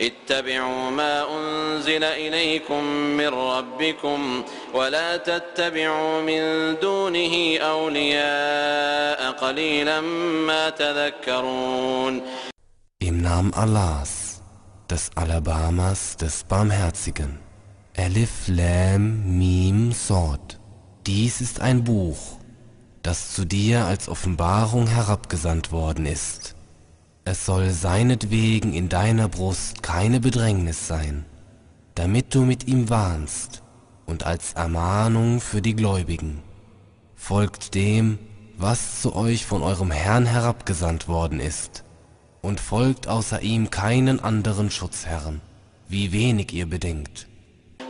اتبعوا ما أنزل إليكم من ربكم ولا تتبعوا من دونه أولياء قليلا ما تذكرون Im Namen Allahs, des Alabamas, des Barmherzigen. Elif Lam Mim Sod. Dies ist ein Buch, das zu dir als Offenbarung herabgesandt worden ist. Es soll seinetwegen in deiner Brust keine Bedrängnis sein, damit du mit ihm warnst und als Ermahnung für die Gläubigen. Folgt dem, was zu euch von eurem Herrn herabgesandt worden ist, und folgt außer ihm keinen anderen Schutzherren, wie wenig ihr bedenkt.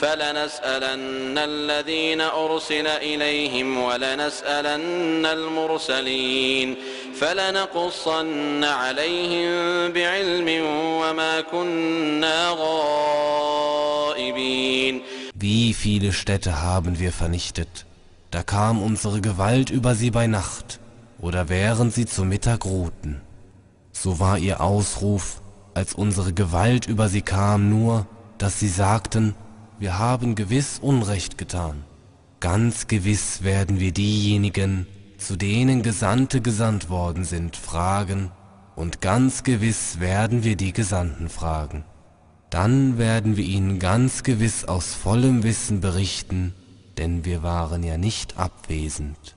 فلنسألن الذين أرسل إليهم ولنسألن المرسلين فلنقصن عليهم بعلم وما كنا غائبين Wie viele Städte haben wir vernichtet? Da kam unsere Gewalt über sie bei Nacht oder während sie zu Mittag ruhten. So war ihr Ausruf, als unsere Gewalt über sie kam, nur, dass sie sagten, wir haben gewiss Unrecht getan. Ganz gewiss werden wir diejenigen, zu denen Gesandte gesandt worden sind, fragen, und ganz gewiss werden wir die Gesandten fragen. Dann werden wir ihnen ganz gewiss aus vollem Wissen berichten, denn wir waren ja nicht abwesend.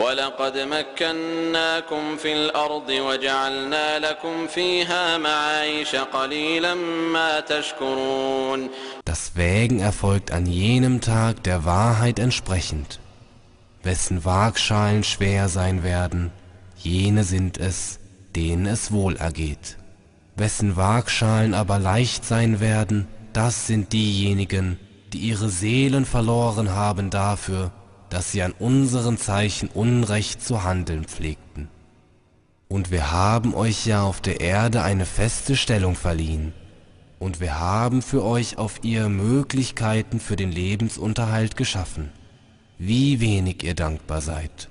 ولقد مكناكم في الأرض وجعلنا لكم فيها معايش قليلا ما تشكرون Das Wägen erfolgt an jenem Tag der Wahrheit entsprechend. Wessen Waagschalen schwer sein werden, jene sind es, denen es wohl ergeht. Wessen Waagschalen aber leicht sein werden, das sind diejenigen, die ihre Seelen verloren haben dafür, dass sie an unseren Zeichen Unrecht zu handeln pflegten. Und wir haben euch ja auf der Erde eine feste Stellung verliehen, und wir haben für euch auf ihr Möglichkeiten für den Lebensunterhalt geschaffen. Wie wenig ihr dankbar seid.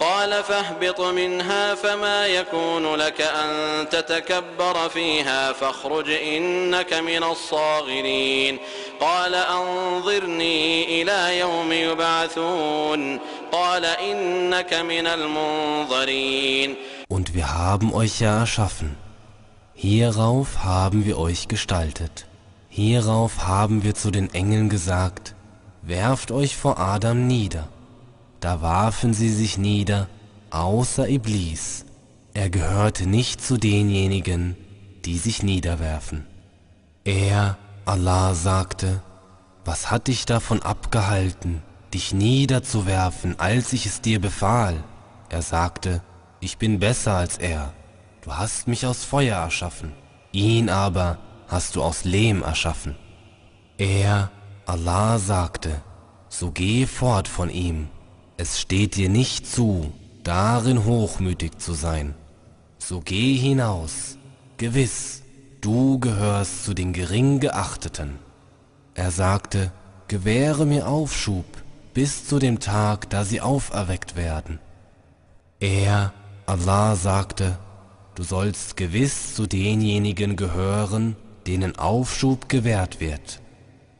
قال فاهبط منها فما يكون لك أن تتكبر فيها فاخرج إنك من الصاغرين قال أنظرني إلى يوم يبعثون قال إنك من المنظرين Und wir haben euch ja erschaffen. Hierauf haben wir euch gestaltet. Hierauf haben wir zu den Engeln gesagt, werft euch vor Adam nieder. Da warfen sie sich nieder, außer Iblis. Er gehörte nicht zu denjenigen, die sich niederwerfen. Er, Allah, sagte, was hat dich davon abgehalten, dich niederzuwerfen, als ich es dir befahl? Er sagte, ich bin besser als er. Du hast mich aus Feuer erschaffen, ihn aber hast du aus Lehm erschaffen. Er, Allah, sagte, so geh fort von ihm. Es steht dir nicht zu, darin hochmütig zu sein. So geh hinaus, gewiss, du gehörst zu den gering geachteten. Er sagte, gewähre mir Aufschub bis zu dem Tag, da sie auferweckt werden. Er, Allah, sagte, du sollst gewiss zu denjenigen gehören, denen Aufschub gewährt wird.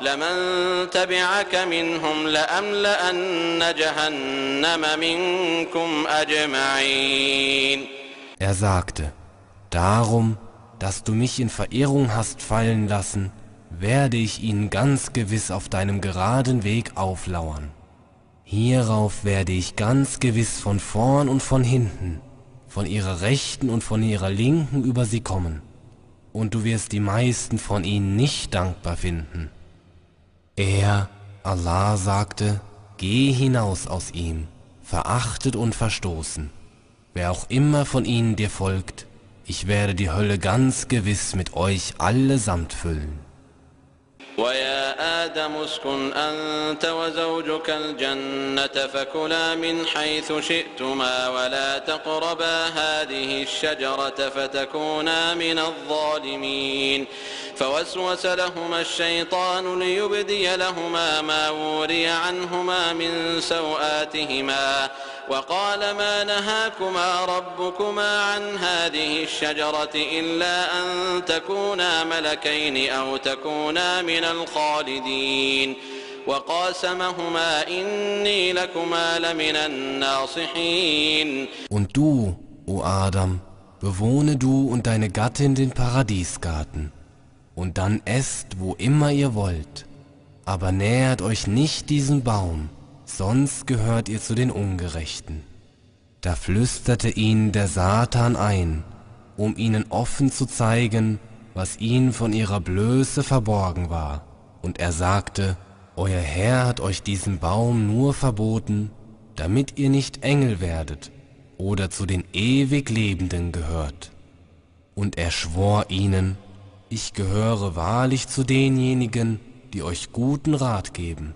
لمن تبعك منهم لأملأن جهنم منكم أجمعين Er sagte, darum, dass du mich in Verirrung hast fallen lassen, werde ich ihnen ganz gewiss auf deinem geraden Weg auflauern. Hierauf werde ich ganz gewiss von vorn und von hinten, von ihrer rechten und von ihrer linken über sie kommen, und du wirst die meisten von ihnen nicht dankbar finden. Er, Allah, sagte, geh hinaus aus ihm, verachtet und verstoßen. Wer auch immer von ihnen dir folgt, ich werde die Hölle ganz gewiss mit euch allesamt füllen. ويا آدم اسكن أنت وزوجك الجنة فكلا من حيث شئتما ولا تقربا هذه الشجرة فتكونا من الظالمين فوسوس لهما الشيطان ليبدي لهما ما وري عنهما من سوآتهما وقال ما نهاكما ربكما عن هذه الشجرة إلا أن تكونا ملكين أو تكونا من الخالدين وقاسمهما إني لكما لمن الناصحين. Und du, o Adam, bewohne du und deine Gattin den Paradiesgarten, und dann esst, wo immer ihr wollt, aber nähert euch nicht diesem Baum, sonst gehört ihr zu den Ungerechten. Da flüsterte ihn der Satan ein, um ihnen offen zu zeigen, was ihnen von ihrer Blöße verborgen war. Und er sagte, Euer Herr hat euch diesen Baum nur verboten, damit ihr nicht Engel werdet oder zu den ewig Lebenden gehört. Und er schwor ihnen, ich gehöre wahrlich zu denjenigen, die euch guten Rat geben.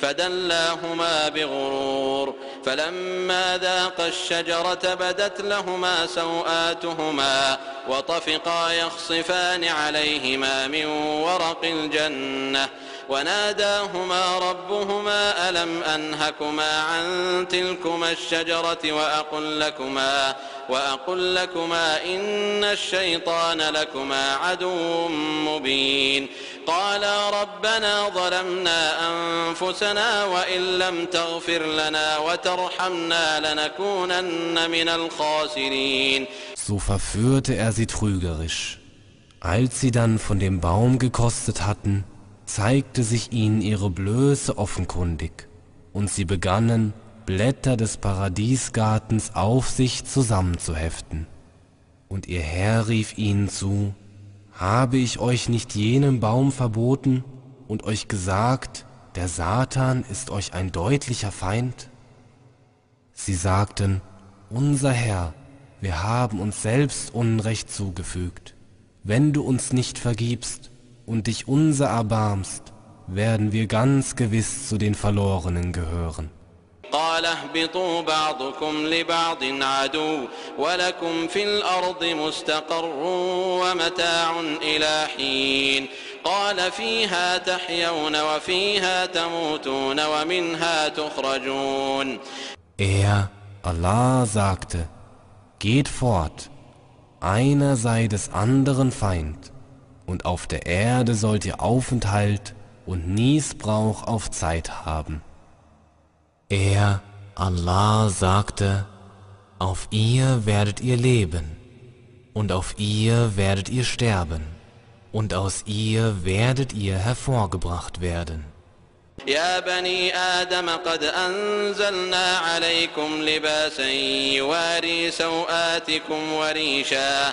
فدلاهما بغرور فلما ذاقا الشجرة بدت لهما سوآتهما وطفقا يخصفان عليهما من ورق الجنة وناداهما ربهما ألم أنهكما عن تلكما الشجرة وأقل لكما وأقل لكما إن الشيطان لكما عدو مبين قالا ربنا ظلمنا أنفسنا وإن لم تغفر لنا وترحمنا لنكونن من الخاسرين So verführte er sie trügerisch. Als sie dann von dem Baum gekostet hatten, zeigte sich ihnen ihre Blöße offenkundig, und sie begannen, Blätter des Paradiesgartens auf sich zusammenzuheften. Und ihr Herr rief ihnen zu, habe ich euch nicht jenen Baum verboten und euch gesagt, der Satan ist euch ein deutlicher Feind? Sie sagten, unser Herr, wir haben uns selbst Unrecht zugefügt. Wenn du uns nicht vergibst und dich unser erbarmst, werden wir ganz gewiss zu den Verlorenen gehören. قال اهبطوا بعضكم لبعض عدو ولكم في الأرض مستقر ومتاع إلى حين قال فيها تحيون وفيها تموتون ومنها تخرجون Er, Allah, sagte, geht fort, einer sei des anderen Feind, und auf der Erde sollt ihr Aufenthalt und Niesbrauch auf Zeit haben. Er, Allah, sagte, auf ihr werdet ihr leben, und auf ihr werdet ihr sterben, und aus ihr werdet ihr hervorgebracht werden. يا بني آدم قد أنزلنا عليكم لباسا يواري سوآتكم وريشا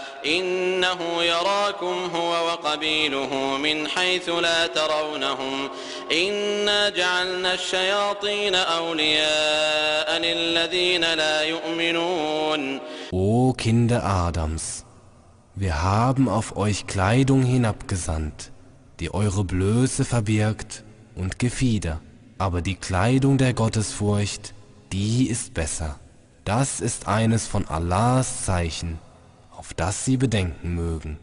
إنه يراكم هو وقبيله من حيث لا ترونهم إنا جعلنا الشياطين أولياء للذين لا يؤمنون O Kinder Adams, wir haben auf euch Kleidung hinabgesandt, die eure Blöße verbirgt und Gefieder, aber die Kleidung der Gottesfurcht, die ist besser. Das ist eines von Allahs Zeichen auf das sie bedenken mögen.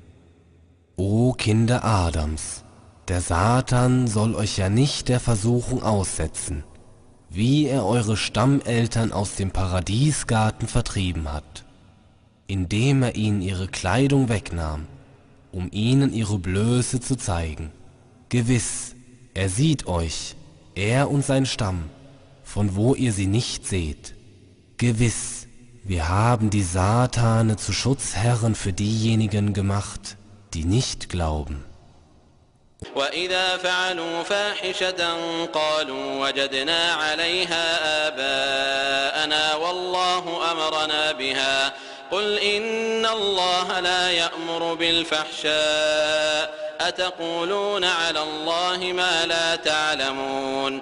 O Kinder Adams, der Satan soll euch ja nicht der Versuchung aussetzen, wie er eure Stammeltern aus dem Paradiesgarten vertrieben hat, indem er ihnen ihre Kleidung wegnahm, um ihnen ihre Blöße zu zeigen. Gewiss, er sieht euch, er und sein Stamm, von wo ihr sie nicht seht. Gewiss, wir haben die Satane zu Schutzherren für diejenigen gemacht, die nicht glauben. وإذا فعلوا فاحشة قالوا وجدنا عليها آباءنا والله أمرنا بها قل إن الله لا يأمر بالفحشاء أتقولون على الله ما لا تعلمون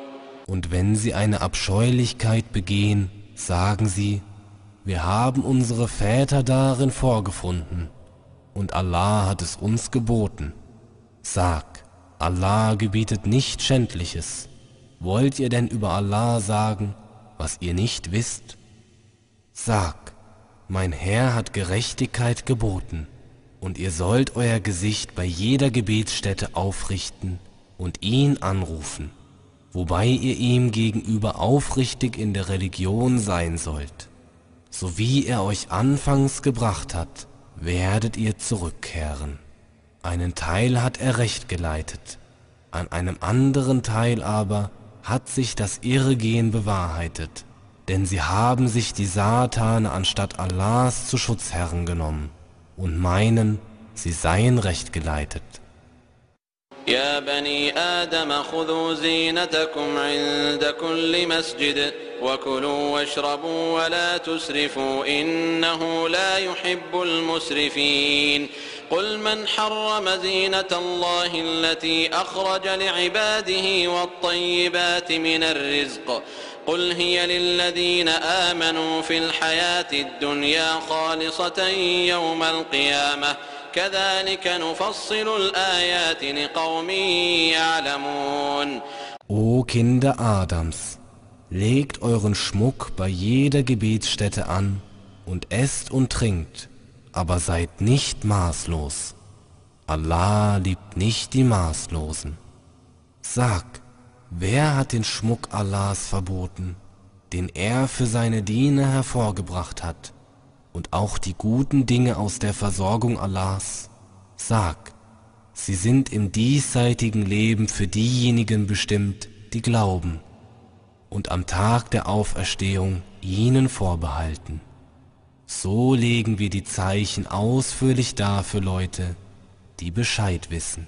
Und wenn sie eine Abscheulichkeit begehen, sagen sie, wir haben unsere Väter darin vorgefunden, und Allah hat es uns geboten. Sag, Allah gebietet nicht Schändliches. Wollt ihr denn über Allah sagen, was ihr nicht wisst? Sag, mein Herr hat Gerechtigkeit geboten, und ihr sollt euer Gesicht bei jeder Gebetsstätte aufrichten und ihn anrufen, wobei ihr ihm gegenüber aufrichtig in der Religion sein sollt. So wie er euch anfangs gebracht hat, werdet ihr zurückkehren. Einen Teil hat er recht geleitet, an einem anderen Teil aber hat sich das Irrgehen bewahrheitet, denn sie haben sich die Satane anstatt Allahs zu Schutzherren genommen und meinen, sie seien recht geleitet. يا بني آدم خذوا زينتكم عند كل مسجد وكلوا واشربوا ولا تسرفوا إنه لا يحب المسرفين. قل من حرم زينة الله التي أخرج لعباده والطيبات من الرزق؟ قل هي للذين آمنوا في الحياة الدنيا خالصة يوم القيامة. كذلك نفصل الآيات لقوم يعلمون O Kinder Adams, legt euren Schmuck bei jeder Gebetsstätte an und esst und trinkt aber seid nicht maßlos. Allah liebt nicht die Maßlosen. Sag, wer hat den Schmuck Allahs verboten, den er für seine Diener hervorgebracht hat, Und auch die guten Dinge aus der Versorgung Allahs? Sag, sie sind im diesseitigen Leben für diejenigen bestimmt, die glauben, und am Tag der Auferstehung ihnen vorbehalten. So legen wir die Zeichen ausführlich dar für Leute, die Bescheid wissen.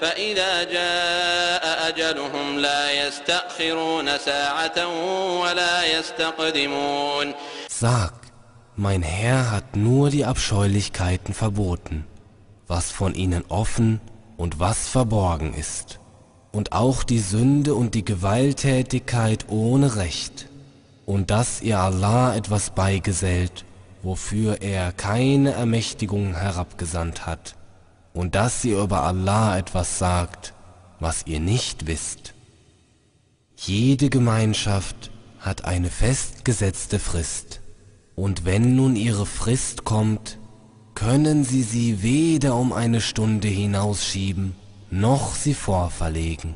فإذا جاء أجلهم لا يستأخرون ساعة ولا يستقدمون Sag, mein Herr hat nur die Abscheulichkeiten verboten, was von ihnen offen und was verborgen ist, und auch die Sünde und die Gewalttätigkeit ohne Recht, und dass ihr Allah etwas beigesellt, wofür er keine Ermächtigung herabgesandt hat, und dass ihr über Allah etwas sagt, was ihr nicht wisst. Jede Gemeinschaft hat eine festgesetzte Frist, und wenn nun ihre Frist kommt, können sie sie weder um eine Stunde hinausschieben, noch sie vorverlegen.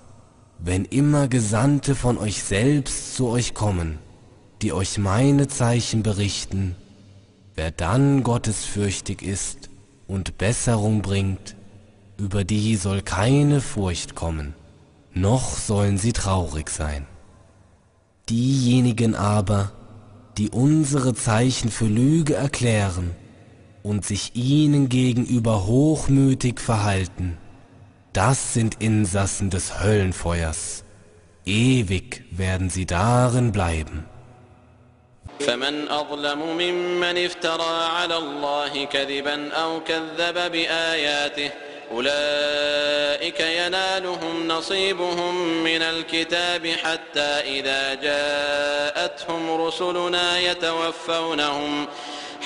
wenn immer Gesandte von euch selbst zu euch kommen, die euch meine Zeichen berichten, wer dann gottesfürchtig ist und Besserung bringt, über die soll keine Furcht kommen, noch sollen sie traurig sein. Diejenigen aber, die unsere Zeichen für Lüge erklären und sich ihnen gegenüber hochmütig verhalten, das sind Insassen des Höllenfeuers. Ewig werden sie darin bleiben. فمن أظلم ممن افترى على الله كذبا أو كذب بآياته أولئك ينالهم نصيبهم من الكتاب حتى إذا جاءتهم رسلنا يتوفونهم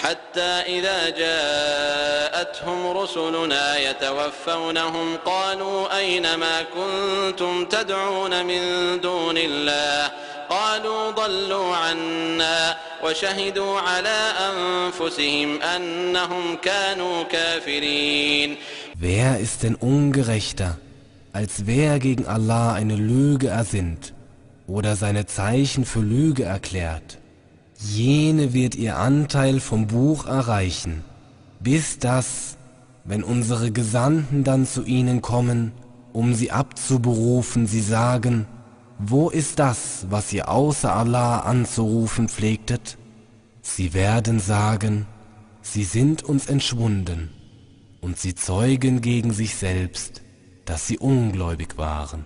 حتى إذا جاءتهم رسلنا يتوفونهم قالوا أين ما كنتم تدعون من دون الله قالوا ضلوا عنا وشهدوا على أنفسهم أنهم كانوا كافرين Wer ist denn ungerechter, als wer gegen Allah eine Lüge ersinnt oder seine Zeichen für Lüge erklärt? Jene wird ihr Anteil vom Buch erreichen, bis das, wenn unsere Gesandten dann zu ihnen kommen, um sie abzuberufen, sie sagen, wo ist das, was ihr außer Allah anzurufen pflegtet? Sie werden sagen, sie sind uns entschwunden, und sie zeugen gegen sich selbst, dass sie ungläubig waren.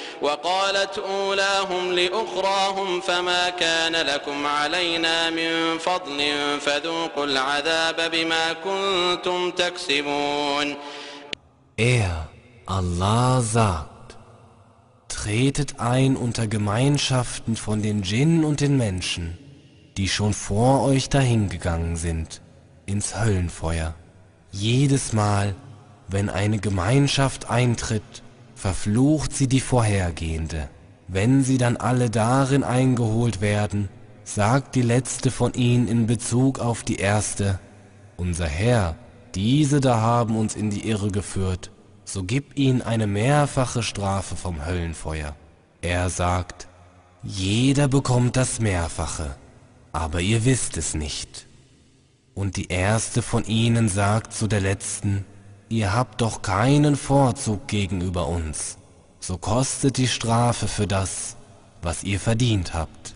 وقالت أولاهم لأخراهم فما كان لكم علينا من فضل فذوقوا العذاب بما كنتم تكسبون Er, Allah sagt, tretet ein unter Gemeinschaften von den Djinn und den Menschen, die schon vor euch dahingegangen sind, ins Höllenfeuer. Jedes Mal, wenn eine Gemeinschaft eintritt, verflucht sie die vorhergehende. Wenn sie dann alle darin eingeholt werden, sagt die letzte von ihnen in Bezug auf die erste, unser Herr, diese da haben uns in die Irre geführt, so gib ihnen eine mehrfache Strafe vom Höllenfeuer. Er sagt, jeder bekommt das Mehrfache, aber ihr wisst es nicht. Und die erste von ihnen sagt zu der letzten, ihr habt doch keinen Vorzug gegenüber uns, so kostet die Strafe für das, was ihr verdient habt.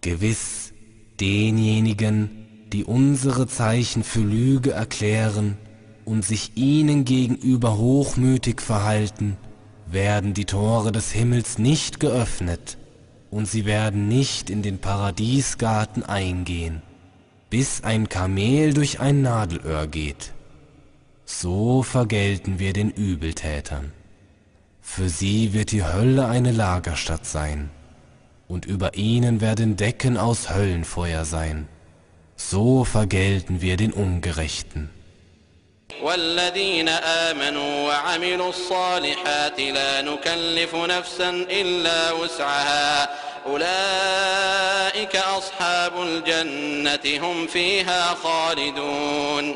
Gewiss, denjenigen, die unsere Zeichen für Lüge erklären und sich ihnen gegenüber hochmütig verhalten, werden die Tore des Himmels nicht geöffnet und sie werden nicht in den Paradiesgarten eingehen, bis ein Kamel durch ein Nadelöhr geht. So vergelten wir den Übeltätern. Für sie wird die Hölle eine Lagerstatt sein und über ihnen werden Decken aus Höllenfeuer sein. So vergelten wir den Ungerechten. والذين آمنوا وعملوا الصالحات لا نكلف نفسا إلا وسعها أولئك أصحاب الجنة هم فيها خالدون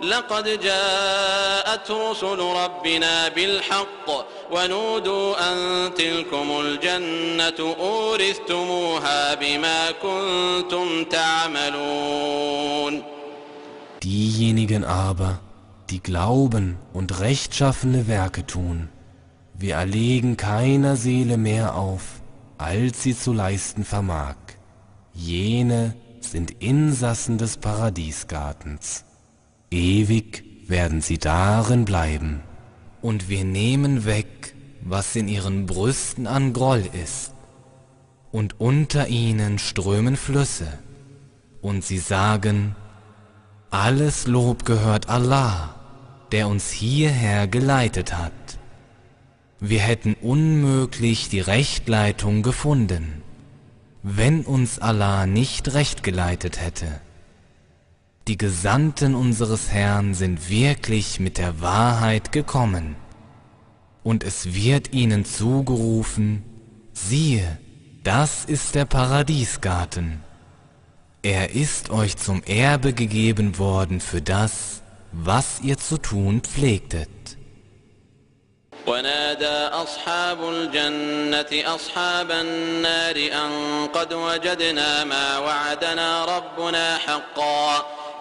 لقد جاءت رسل ربنا بالحق ونودوا أن تلكم الجنة أورثتموها بما كنتم تعملون Diejenigen aber, die glauben und rechtschaffene Werke tun, Wir erlegen keiner Seele mehr auf, als sie zu leisten vermag. Jene sind Insassen des Paradiesgartens. Ewig werden sie darin bleiben. Und wir nehmen weg, was in ihren Brüsten an Groll ist. Und unter ihnen strömen Flüsse. Und sie sagen, alles Lob gehört Allah, der uns hierher geleitet hat. Wir hätten unmöglich die Rechtleitung gefunden, wenn uns Allah nicht recht geleitet hätte Die Gesandten unseres Herrn sind wirklich mit der Wahrheit gekommen, und es wird ihnen zugerufen, siehe, das ist der Paradiesgarten. Er ist euch zum Erbe gegeben worden für das, was ihr zu tun pflegtet. ونادى أصحاب الجنة أصحاب النار أن قد وجدنا ما وعدنا ربنا حقا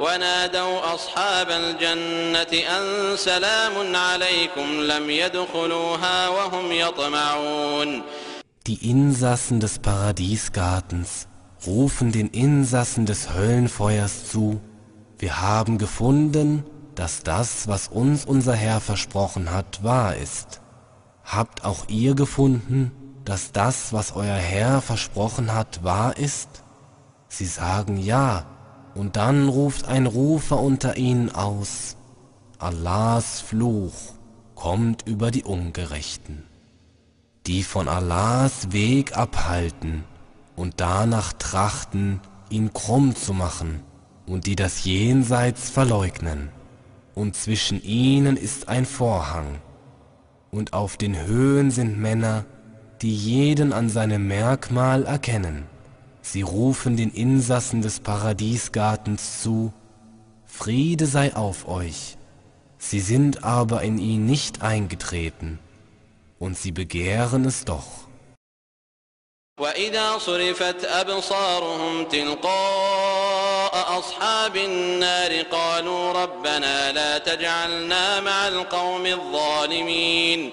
ونادوا أصحاب الجنة أن سلام عليكم لم يدخلوها وهم يطمعون Die Insassen des Paradiesgartens rufen den Insassen des Höllenfeuers zu, wir haben gefunden, dass das, was uns unser Herr versprochen hat, wahr ist. Habt auch ihr gefunden, dass das, was euer Herr versprochen hat, wahr ist? Sie sagen ja, und dann ruft ein Rufer unter ihnen aus, Allahs Fluch kommt über die Ungerechten, die von Allahs Weg abhalten und danach trachten, ihn krumm zu machen und die das Jenseits verleugnen. Und zwischen ihnen ist ein Vorhang. Und auf den Höhen sind Männer, die jeden an seinem Merkmal erkennen. Sie rufen den Insassen des Paradiesgartens zu, Friede sei auf euch. Sie sind aber in ihn nicht eingetreten, und sie begehren es doch. وإذا صرفت أبصارهم تلقاء أصحاب النار قالوا ربنا لا تجعلنا مع القوم الظالمين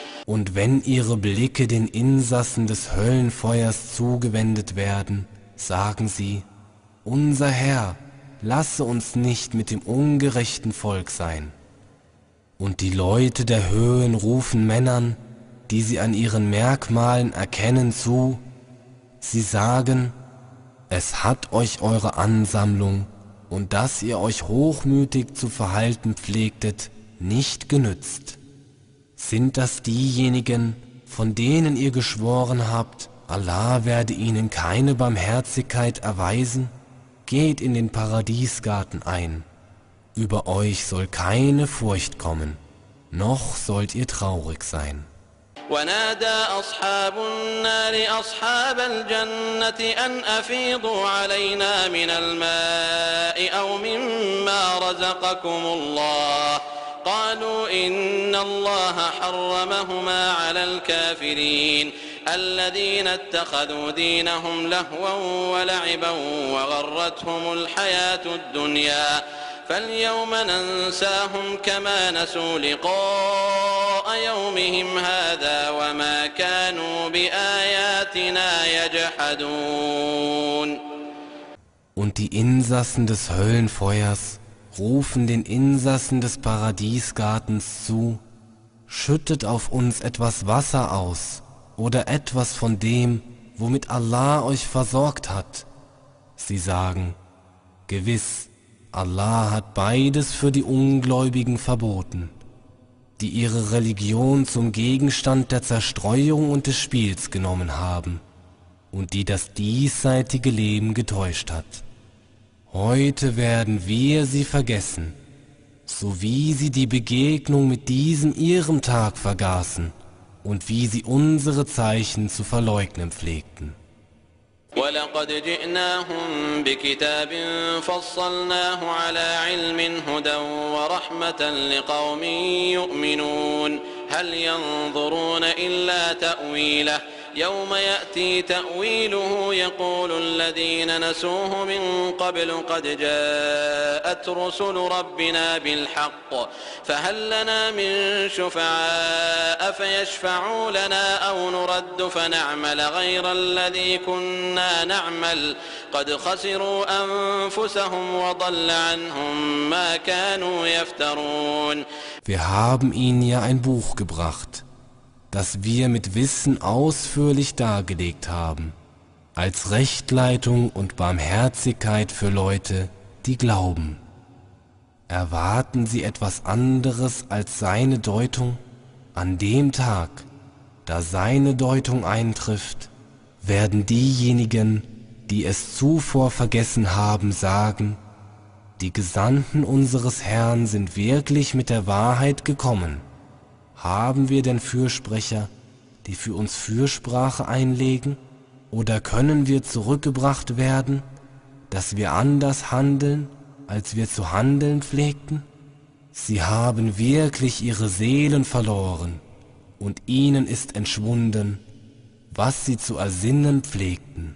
Und wenn ihre Blicke den Insassen des Höllenfeuers zugewendet werden, sagen sie, unser Herr, lasse uns nicht mit dem ungerechten Volk sein. Und die Leute der Höhen rufen Männern, die sie an ihren Merkmalen erkennen, zu, sie sagen, es hat euch eure Ansammlung und dass ihr euch hochmütig zu verhalten pflegtet, nicht genützt. Sind das diejenigen, von denen ihr geschworen habt, Allah werde ihnen keine Barmherzigkeit erweisen? Geht in den Paradiesgarten ein. Über euch soll keine Furcht kommen, noch sollt ihr traurig sein. ونادى أصحاب النار أصحاب الجنة أن أفيضوا علينا من الماء أو مما رزقكم الله قالوا إن الله حرمهما على الكافرين الذين اتخذوا دينهم لهوا ولعبا وغرتهم الحياة الدنيا فاليوم ننساهم كما نسوا لقاء يومهم هذا وما كانوا بآياتنا يجحدون. Und die Insassen des Höllenfeuers rufen den Insassen des Paradiesgartens zu, schüttet auf uns etwas Wasser aus oder etwas von dem, womit Allah euch versorgt hat. Sie sagen, gewiss, Allah hat beides für die Ungläubigen verboten, die ihre Religion zum Gegenstand der Zerstreuung und des Spiels genommen haben und die das diesseitige Leben getäuscht hat. Heute werden wir sie vergessen, so wie sie die Begegnung mit diesem ihrem Tag vergaßen und wie sie unsere Zeichen zu verleugnen pflegten. ولقد جئناهم بكتاب فصلناه على علم هدى ورحمة لقوم يؤمنون هل ينظرون إلا تأويله يوم يأتي تأويله يقول الذين نسوه من قبل قد جاءت رسل ربنا بالحق فهل لنا من شفعاء فيشفعوا لنا أو نرد فنعمل غير الذي كنا نعمل قد خسروا أنفسهم وضل عنهم ما كانوا يفترون. Wir haben ihnen ja ein Buch gebracht, das wir mit Wissen ausführlich dargelegt haben, als Rechtleitung und Barmherzigkeit für Leute, die glauben. Erwarten sie etwas anderes als seine Deutung? An dem Tag, da seine Deutung eintrifft, werden diejenigen, die es zuvor vergessen haben, sagen, die Gesandten unseres Herrn sind wirklich mit der Wahrheit gekommen. Haben wir denn Fürsprecher, die für uns Fürsprache einlegen? Oder können wir zurückgebracht werden, dass wir anders handeln, als wir zu handeln pflegten? Sie haben wirklich ihre Seelen verloren und ihnen ist entschwunden, was sie zu ersinnen pflegten.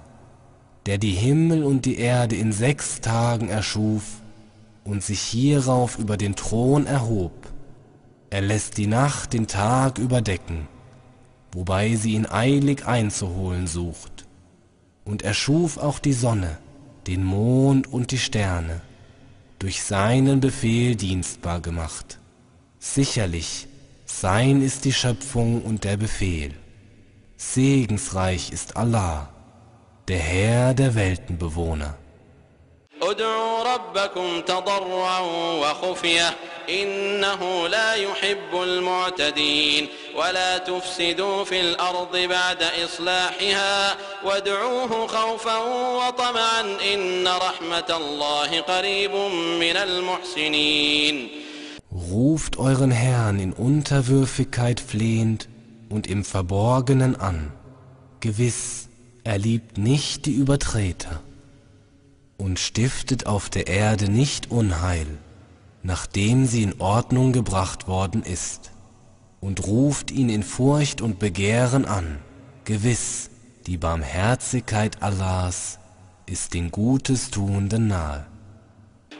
der die Himmel und die Erde in sechs Tagen erschuf und sich hierauf über den Thron erhob. Er lässt die Nacht den Tag überdecken, wobei sie ihn eilig einzuholen sucht. Und er schuf auch die Sonne, den Mond und die Sterne, durch seinen Befehl dienstbar gemacht. Sicherlich, sein ist die Schöpfung und der Befehl. Segensreich ist Allah der Herr der Weltenbewohner. ادعوا ربكم تضرعا وخفية إنه لا يحب المعتدين ولا تفسدوا في الأرض بعد إصلاحها وادعوه خوفا وطمعا إن رحمة الله قريب من المحسنين Ruft euren Herrn in Unterwürfigkeit flehend und im Verborgenen an. Gewiss, er liebt nicht die Übertreter. Und stiftet auf der Erde nicht Unheil, nachdem sie in Ordnung gebracht worden ist. Und ruft ihn in Furcht und Begehren an. Gewiss, die Barmherzigkeit Allahs ist den Gutes Tuenden nahe.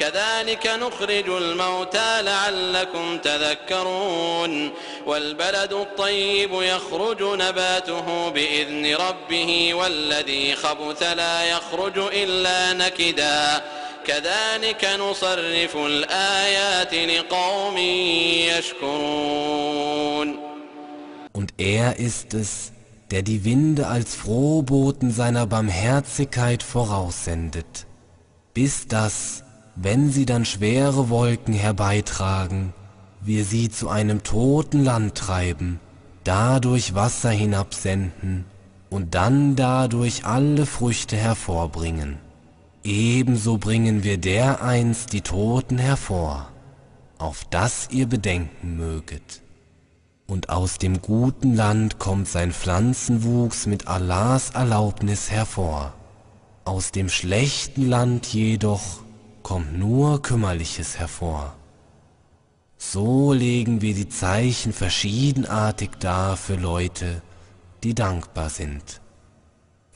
كذلك نخرج الموتى لعلكم تذكرون والبلد الطيب يخرج نباته بإذن ربه والذي خبث لا يخرج إلا نكدا. كذلك نصرف الآيات لقوم يشكرون. Und er ist es, der die Winde als Frohboten seiner Barmherzigkeit voraussendet, bis das, wenn sie dann schwere Wolken herbeitragen, wir sie zu einem toten Land treiben, dadurch Wasser hinabsenden und dann dadurch alle Früchte hervorbringen. Ebenso bringen wir dereinst die Toten hervor, auf das ihr bedenken möget. Und aus dem guten Land kommt sein Pflanzenwuchs mit Allahs Erlaubnis hervor. Aus dem schlechten Land jedoch kommt nur Kümmerliches hervor. So legen wir die Zeichen verschiedenartig dar für Leute, die dankbar sind.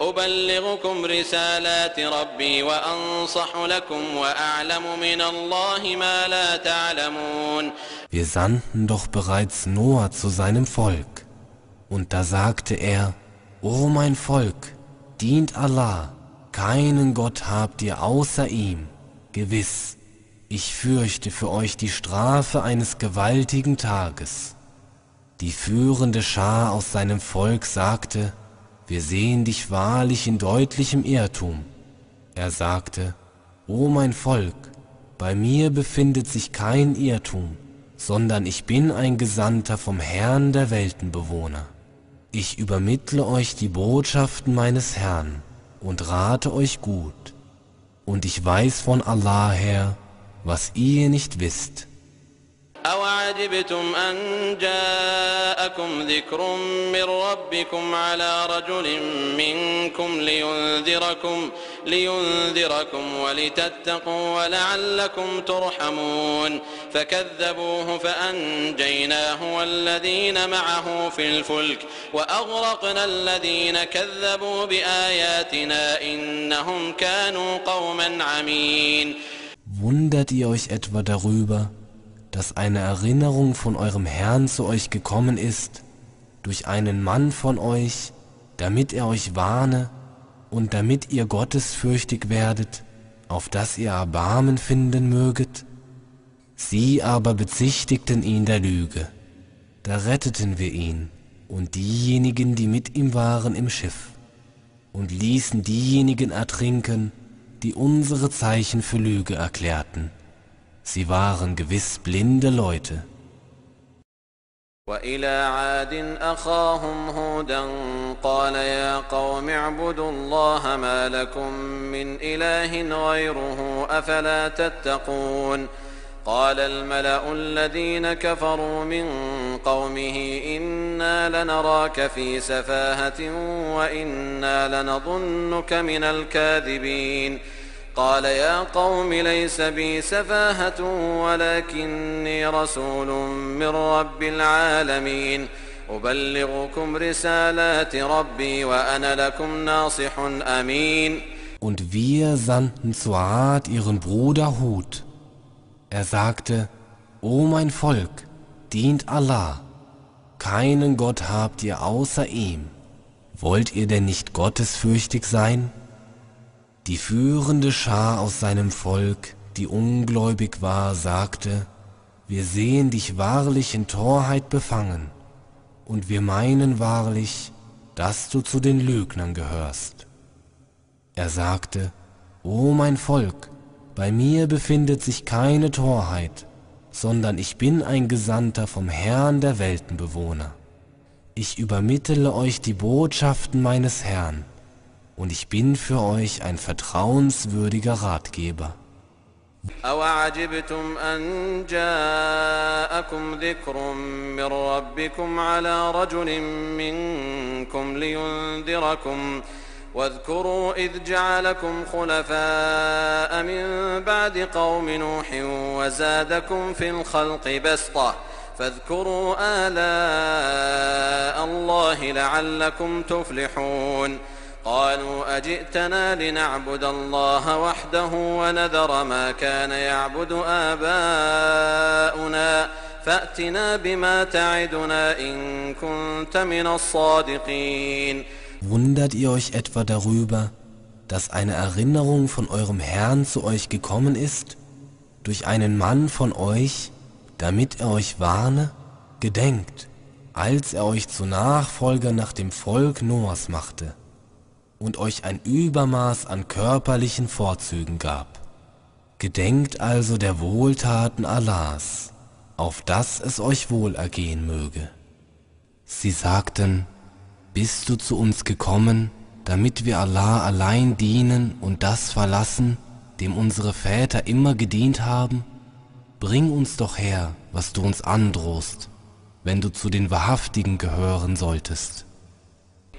أبلغكم رسالات ربي وأنصح لكم وأعلم من الله ما لا تعلمون Wir sandten doch bereits Noah zu seinem Volk. Und da sagte er, O mein Volk, dient Allah, keinen Gott habt ihr außer ihm. Gewiss, ich fürchte für euch die Strafe eines gewaltigen Tages. Die führende Schar aus seinem Volk sagte, wir sehen dich wahrlich in deutlichem Irrtum. Er sagte, O mein Volk, bei mir befindet sich kein Irrtum, sondern ich bin ein Gesandter vom Herrn der Weltenbewohner. Ich übermittle euch die Botschaften meines Herrn und rate euch gut, und ich weiß von Allah her, was ihr nicht wisst. أوعجبتم أن جاءكم ذكر من ربكم على رجل منكم لينذركم لينذركم ولتتقوا ولعلكم ترحمون. فكذبوه فأنجيناه والذين معه في الفلك وأغرقنا الذين كذبوا بآياتنا إنهم كانوا قوما عمين. Wundert ihr euch etwa darüber, dass eine Erinnerung von eurem Herrn zu euch gekommen ist, durch einen Mann von euch, damit er euch warne und damit ihr gottesfürchtig werdet, auf dass ihr Erbarmen finden möget? Sie aber bezichtigten ihn der Lüge. Da retteten wir ihn und diejenigen, die mit ihm waren im Schiff, und ließen diejenigen ertrinken, die unsere Zeichen für Lüge erklärten. Sie waren gewiss blinde Leute. وإلى عاد أخاهم هودا قال يا قوم اعبدوا الله ما لكم من إله غيره أفلا تتقون قال الملأ الذين كفروا من قومه إنا لنراك في سفاهة وإنا لنظنك من الكاذبين قال يا قوم ليس بي سفاهة ولكني رسول من رب العالمين أبلغكم رسالات ربي وأنا لكم ناصح أمين Und wir sandten zu Ad ihren Bruder Hud. Er sagte, O mein Volk, dient Allah. Keinen Gott habt ihr außer ihm. Wollt ihr denn nicht gottesfürchtig sein? Die führende Schar aus seinem Volk, die ungläubig war, sagte, wir sehen dich wahrlich in Torheit befangen, und wir meinen wahrlich, dass du zu den Lügnern gehörst. Er sagte, O mein Volk, bei mir befindet sich keine Torheit, sondern ich bin ein Gesandter vom Herrn der Weltenbewohner. Ich übermittele euch die Botschaften meines Herrn, und ich bin für euch ein vertrauenswürdiger Ratgeber. أوعجبتم أن جاءكم ذكر من ربكم على رجل منكم لينذركم واذكروا إذ جعلكم خلفاء من بعد قوم نوح وزادكم في الخلق بسطة فاذكروا آلاء الله لعلكم تفلحون قالوا أجئتنا لنعبد الله وحده ونذر ما كان يعبد آباؤنا فأتنا بما تعدنا إن كنت من الصادقين Wundert ihr euch etwa darüber, dass eine Erinnerung von eurem Herrn zu euch gekommen ist, durch einen Mann von euch, damit er euch warne? Gedenkt, als er euch zu Nachfolger nach dem Volk Noahs machte und euch ein Übermaß an körperlichen Vorzügen gab. Gedenkt also der Wohltaten Allahs, auf dass es euch wohl ergehen möge. Sie sagten, bist du zu uns gekommen, damit wir Allah allein dienen und das verlassen, dem unsere Väter immer gedient haben? Bring uns doch her, was du uns androhst, wenn du zu den Wahrhaftigen gehören solltest.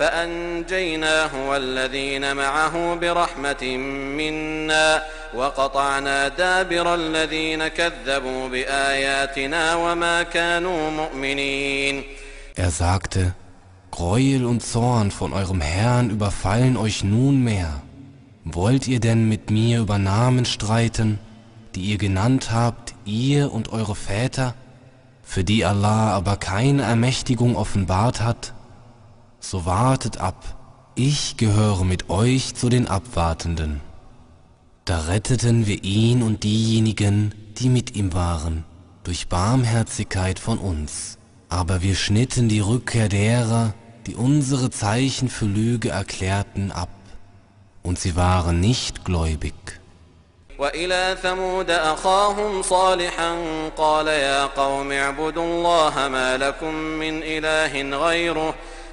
فأنجيناه والذين معه برحمة منا وقطعنا دابر الذين كذبوا بآياتنا وما كانوا مؤمنين Er sagte, Gräuel und Zorn von eurem Herrn überfallen euch nunmehr. Wollt ihr denn mit mir über Namen streiten, die ihr genannt habt, ihr und eure Väter, für die Allah aber keine Ermächtigung offenbart hat? So wartet ab, ich gehöre mit euch zu den Abwartenden. Da retteten wir ihn und diejenigen, die mit ihm waren, durch Barmherzigkeit von uns. Aber wir schnitten die Rückkehr derer, die unsere Zeichen für Lüge erklärten, ab. Und sie waren nicht gläubig. وإلى ثمود أخاهم صالحا قال يا قوم اعبدوا الله ما لكم من إله غيره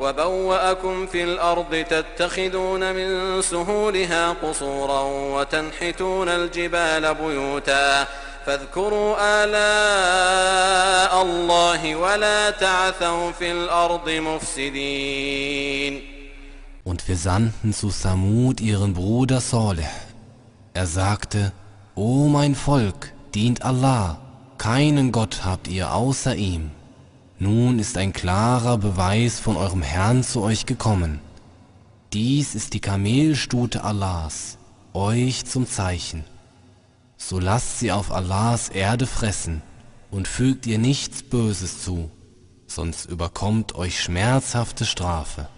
وبوأكم في الأرض تتخذون من سهولها قصورا وتنحتون الجبال بيوتا فاذكروا آلاء الله ولا تعثوا في الأرض مفسدين Und wir sandten zu Samud ihren Bruder Saleh. Er sagte, O mein Volk, dient Allah, keinen Gott habt ihr außer ihm. Nun ist ein klarer Beweis von eurem Herrn zu euch gekommen. Dies ist die Kamelstute Allahs, euch zum Zeichen. So lasst sie auf Allahs Erde fressen und fügt ihr nichts Böses zu, sonst überkommt euch schmerzhafte Strafe.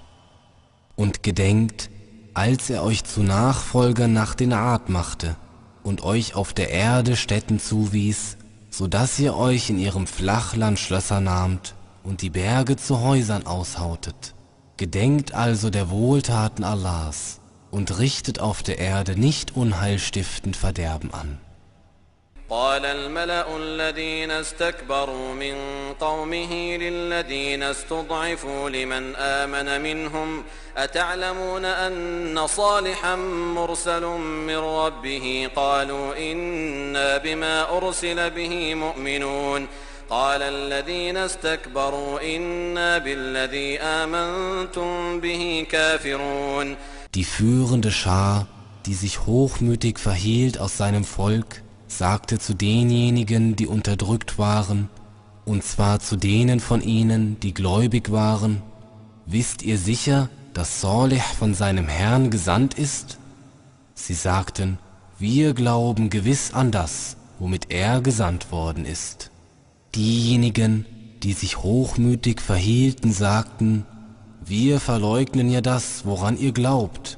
Und gedenkt, als er euch zu Nachfolgern nach den Art machte und euch auf der Erde Städten zuwies, so dass ihr euch in ihrem Flachland Schlösser nahmt und die Berge zu Häusern aushautet. Gedenkt also der Wohltaten Allahs und richtet auf der Erde nicht unheilstiftend Verderben an. قال الملأ الذين استكبروا من قومه للذين استضعفوا لمن آمن منهم أتعلمون أن صالحا مرسل من ربه قالوا إنا بما أرسل به مؤمنون قال الذين استكبروا إنا بالذي آمنتم به كافرون Die führende Schar, die sich hochmütig verhielt aus seinem Volk, sagte zu denjenigen, die unterdrückt waren, und zwar zu denen von ihnen, die gläubig waren, wisst ihr sicher, dass Salih von seinem Herrn gesandt ist? Sie sagten, wir glauben gewiss an das, womit er gesandt worden ist. Diejenigen, die sich hochmütig verhielten, sagten, wir verleugnen ja das, woran ihr glaubt.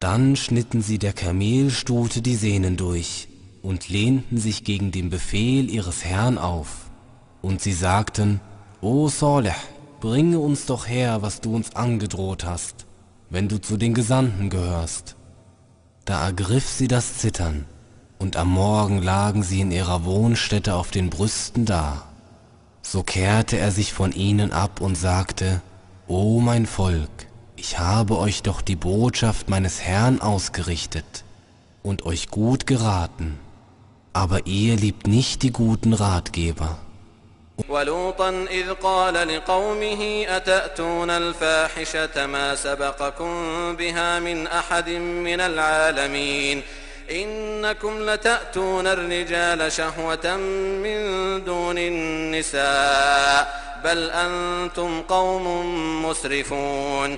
Dann schnitten sie der Kamelstute die Sehnen durch und lehnten sich gegen den Befehl ihres Herrn auf. Und sie sagten, O Saleh, bringe uns doch her, was du uns angedroht hast, wenn du zu den Gesandten gehörst. Da ergriff sie das Zittern, und am Morgen lagen sie in ihrer Wohnstätte auf den Brüsten da. So kehrte er sich von ihnen ab und sagte, O mein Volk, ich habe euch doch die Botschaft meines Herrn ausgerichtet und euch gut geraten, aber ihr liebt nicht die guten Ratgeber. ولوطا إذ قال لقومه أتأتون الفاحشة ما سبقكم بها من أحد من العالمين إنكم لتأتون الرجال شهوة من دون النساء بل أنتم قوم مسرفون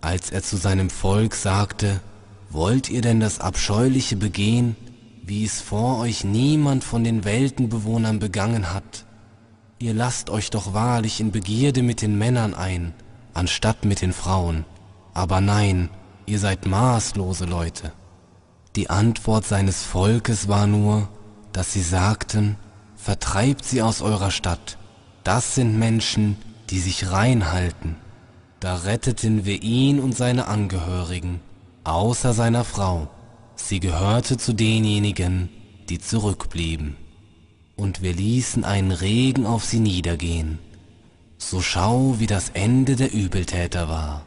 als er zu seinem Volk sagte, Wollt ihr denn das Abscheuliche begehen, wie es vor euch niemand von den Weltenbewohnern begangen hat? Ihr lasst euch doch wahrlich in Begierde mit den Männern ein, anstatt mit den Frauen. Aber nein, ihr seid maßlose Leute. Die Antwort seines Volkes war nur, dass sie sagten, vertreibt sie aus eurer Stadt. Das sind Menschen, die sich rein halten. Da retteten wir ihn und seine Angehörigen, außer seiner Frau. Sie gehörte zu denjenigen, die zurückblieben. Und wir ließen einen Regen auf sie niedergehen. So schau, wie das Ende der Übeltäter war.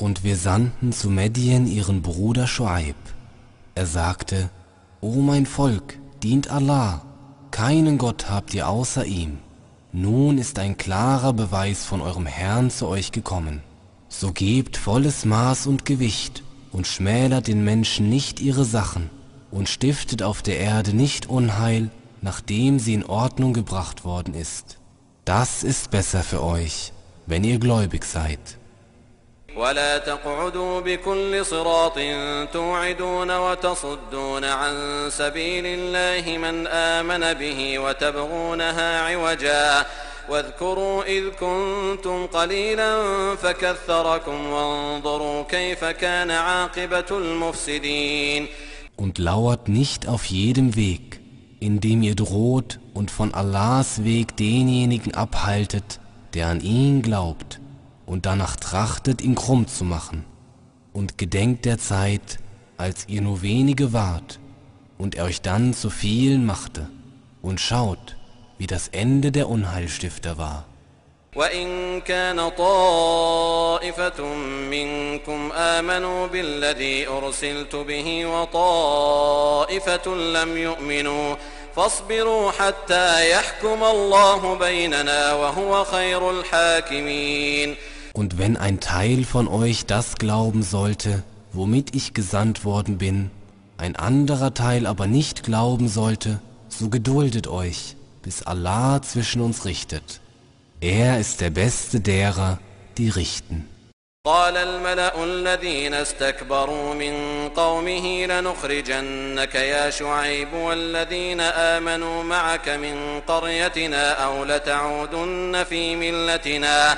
Und wir sandten zu Medien ihren Bruder Schuaib. Er sagte, O mein Volk, dient Allah, keinen Gott habt ihr außer ihm. Nun ist ein klarer Beweis von eurem Herrn zu euch gekommen. So gebt volles Maß und Gewicht und schmälert den Menschen nicht ihre Sachen und stiftet auf der Erde nicht Unheil, nachdem sie in Ordnung gebracht worden ist. Das ist besser für euch, wenn ihr gläubig seid. ولا تقعدوا بكل صراط توعدون وتصدون عن سبيل الله من آمن به وتبغونها عوجا. واذكروا إذ كنتم قليلا فكثركم وانظروا كيف كان عاقبة المفسدين. Und lauert nicht auf jedem Weg, indem ihr droht und von Allahs Weg denjenigen abhaltet, der an ihn glaubt, und danach trachtet, ihn krumm zu machen. Und gedenkt der Zeit, als ihr nur wenige wart, und er euch dann zu vielen machte, und schaut, wie das Ende der Unheilstifter war. وإن كان طائفة منكم آمنوا بالذي أرسلت به وطائفة لم يؤمنوا فاصبروا حتى يحكم الله بيننا وهو خير الحاكمين Und wenn ein Teil von euch das glauben sollte, womit ich gesandt worden bin, ein anderer Teil aber nicht glauben sollte, so geduldet euch, bis Allah zwischen uns richtet. Er ist der Beste derer, die richten. قال الملأ الذين استكبروا من قومه لنخرجنك يا شعيب والذين آمنوا معك من قريتنا أو لتعودن في ملتنا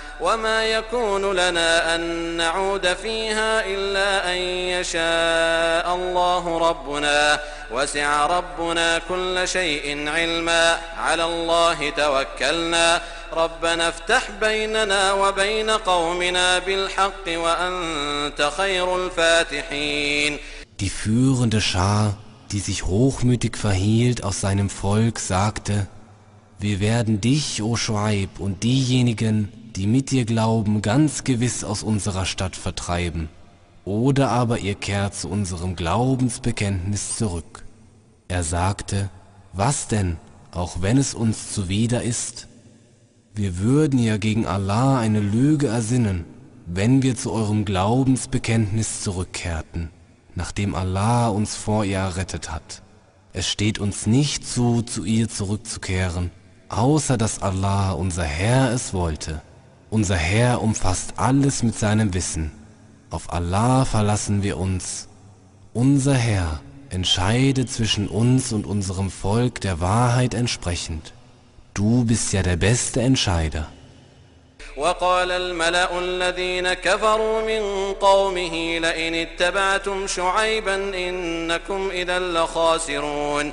وما يكون لنا أن نعود فيها إلا أن يشاء الله ربنا وسع ربنا كل شيء علما على الله توكلنا ربنا افتح بيننا وبين قومنا بالحق وأنت خير الفاتحين Die führende Schar, die sich hochmütig verhielt aus seinem Volk, sagte, Wir werden dich, o Schuaib, und diejenigen, die mit dir glauben, ganz gewiss aus unserer Stadt vertreiben. Oder aber ihr kehrt zu unserem Glaubensbekenntnis zurück. Er sagte, was denn, auch wenn es uns zuwider ist? Wir würden ja gegen Allah eine Lüge ersinnen, wenn wir zu eurem Glaubensbekenntnis zurückkehrten, nachdem Allah uns vor ihr errettet hat. Es steht uns nicht zu, zu ihr zurückzukehren, außer dass Allah, unser Herr, es wollte. Unser Herr umfasst alles mit seinem Wissen. Auf Allah verlassen wir uns. Unser Herr entscheide zwischen uns und unserem Volk der Wahrheit entsprechend. Du bist ja der beste Entscheider. وقال الملأ الذين كفروا من قومه لئن اتبعتم شعيبا إنكم إذا لخاسرون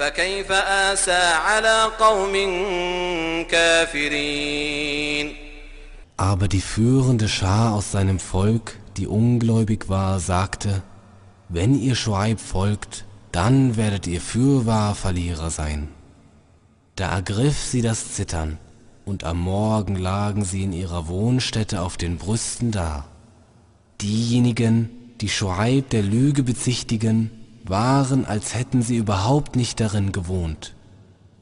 فكيف آسى على قوم كافرين Aber die führende Schar aus seinem Volk, die ungläubig war, sagte, wenn ihr Schweib folgt, dann werdet ihr fürwahr Verlierer sein. Da ergriff sie das Zittern, und am Morgen lagen sie in ihrer Wohnstätte auf den Brüsten da. Diejenigen, die Schuaib der Lüge bezichtigen, waren, als hätten sie überhaupt nicht darin gewohnt.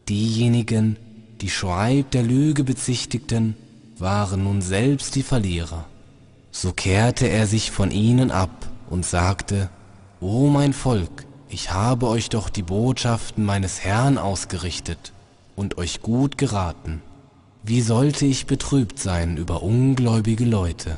Diejenigen, die Schuaib der Lüge bezichtigten, waren nun selbst die Verlierer. So kehrte er sich von ihnen ab und sagte, O mein Volk, ich habe euch doch die Botschaften meines Herrn ausgerichtet und euch gut geraten. Wie sollte ich betrübt sein über ungläubige Leute?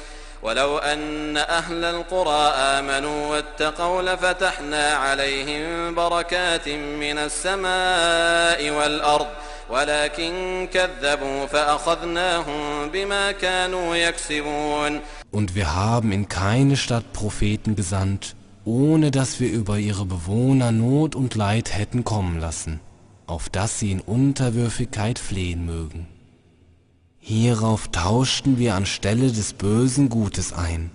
ولو أن أهل القرى آمنوا واتقوا لفتحنا عليهم بركات من السماء والأرض ولكن كذبوا فأخذناهم بما كانوا يكسبون Und wir haben in keine Stadt Propheten gesandt, ohne dass wir über ihre Bewohner Not und Leid hätten kommen lassen, auf dass sie in Unterwürfigkeit flehen mögen. Hierauf tauschten wir anstelle des Bösen Gutes ein,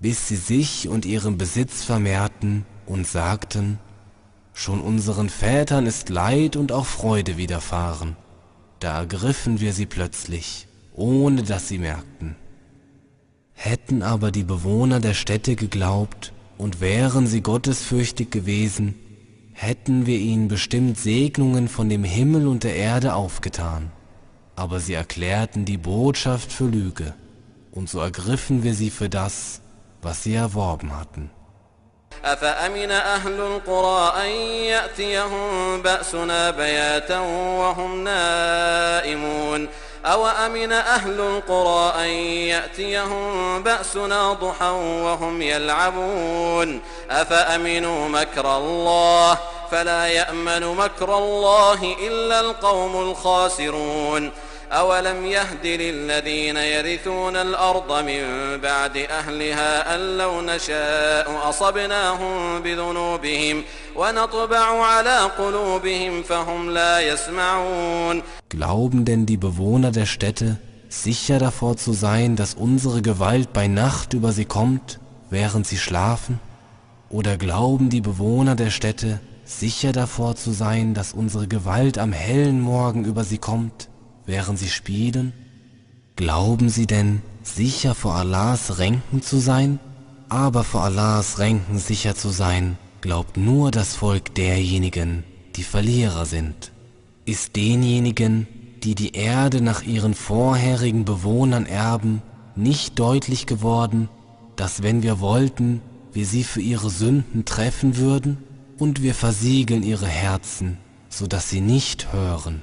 bis sie sich und ihren Besitz vermehrten und sagten, Schon unseren Vätern ist Leid und auch Freude widerfahren. Da ergriffen wir sie plötzlich, ohne dass sie merkten. Hätten aber die Bewohner der Städte geglaubt und wären sie gottesfürchtig gewesen, hätten wir ihnen bestimmt Segnungen von dem Himmel und der Erde aufgetan Aber sie erklärten die Botschaft für Lüge, und so ergriffen wir sie für das, was sie erworben hatten. أفأمن أهل القرى أن يأتيهم بأسنا بياتا وهم نائمون أو أمن أهل القرى أن يأتيهم بأسنا ضحى وهم يلعبون أفأمنوا مكر الله فلا يأمن مكر الله إلا القوم الخاسرون أولم يهد للذين يرثون الأرض من بعد أهلها أن لو نشاء أصبناهم بذنوبهم ونطبع على قلوبهم فهم لا يسمعون Glauben denn die Bewohner der Städte, sicher davor zu sein, dass unsere Gewalt bei Nacht über sie kommt, während sie schlafen? Oder glauben die Bewohner der Städte, sicher davor zu sein, dass unsere Gewalt am hellen Morgen über sie kommt, während sie spielen? Glauben sie denn, sicher vor Allahs Ränken zu sein? Aber vor Allahs Ränken sicher zu sein, glaubt nur das Volk derjenigen, die Verlierer sind. Ist denjenigen, die die Erde nach ihren vorherigen Bewohnern erben, nicht deutlich geworden, dass wenn wir wollten, wir sie für ihre Sünden treffen würden und wir versiegeln ihre Herzen, so dass sie nicht hören.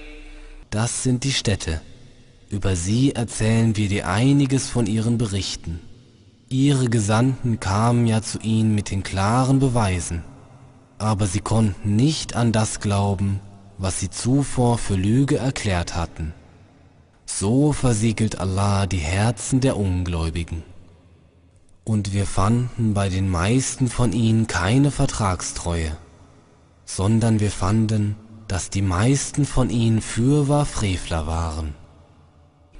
Das sind die Städte. Über sie erzählen wir dir einiges von ihren Berichten. Ihre Gesandten kamen ja zu ihnen mit den klaren Beweisen, aber sie konnten nicht an das glauben, was sie zuvor für Lüge erklärt hatten. So versiegelt Allah die Herzen der Ungläubigen. Und wir fanden bei den meisten von ihnen keine Vertragstreue, sondern wir fanden, dass die meisten von ihnen fürwahr Frevler waren.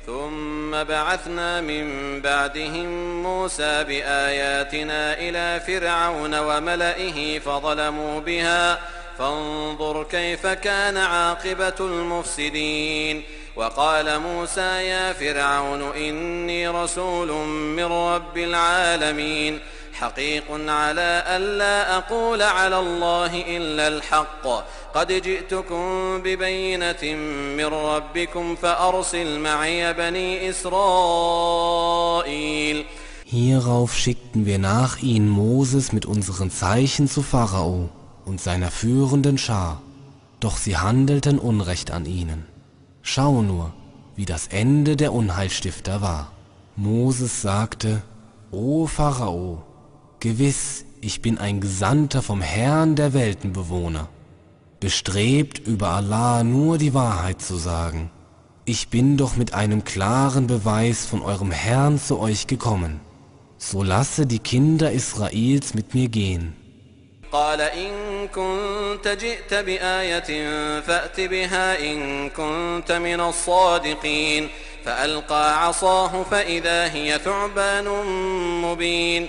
ثم بعثنا من بعدهم موسى بآياتنا إلى فرعون وملئه فظلموا بها فانظر كيف كان عاقبة المفسدين وقال موسى يا فرعون إني رسول من رب العالمين حقيق على ألا أقول على الله إلا الحق قد جئتكم ببينة من ربكم فأرسل معي بني إسرائيل Hierauf schickten wir nach ihnen Moses mit unseren Zeichen zu Pharao und seiner führenden Schar, doch sie handelten Unrecht an ihnen. Schau nur, wie das Ende der Unheilstifter war. Moses sagte, O Pharao, gewiss, ich bin ein Gesandter vom Herrn der Weltenbewohner, bestrebt über Allah nur die Wahrheit zu sagen. Ich bin doch mit einem klaren Beweis von eurem Herrn zu euch gekommen. So lasse die Kinder Israels mit mir gehen. قال إن كنت جئت بآية فأت بها إن كنت من الصادقين فألقى عصاه فإذا هي ثعبان مبين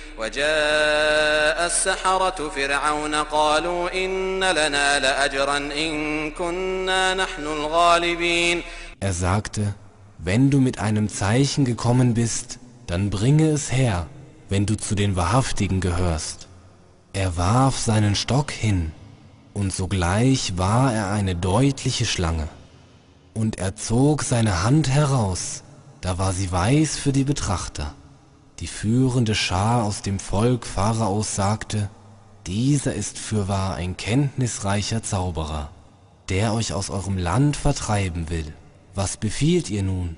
وجاء السحرة فرعون قالوا إن لنا لأجرا إن كنا نحن الغالبين Er sagte, wenn du mit einem Zeichen gekommen bist, dann bringe es her, wenn du zu den Wahrhaftigen gehörst. Er warf seinen Stock hin, und sogleich war er eine deutliche Schlange. Und er zog seine Hand heraus, da war sie weiß für die Betrachter. Die führende Schar aus dem Volk Pharaos sagte, dieser ist fürwahr ein kenntnisreicher Zauberer, der euch aus eurem Land vertreiben will. Was befiehlt ihr nun?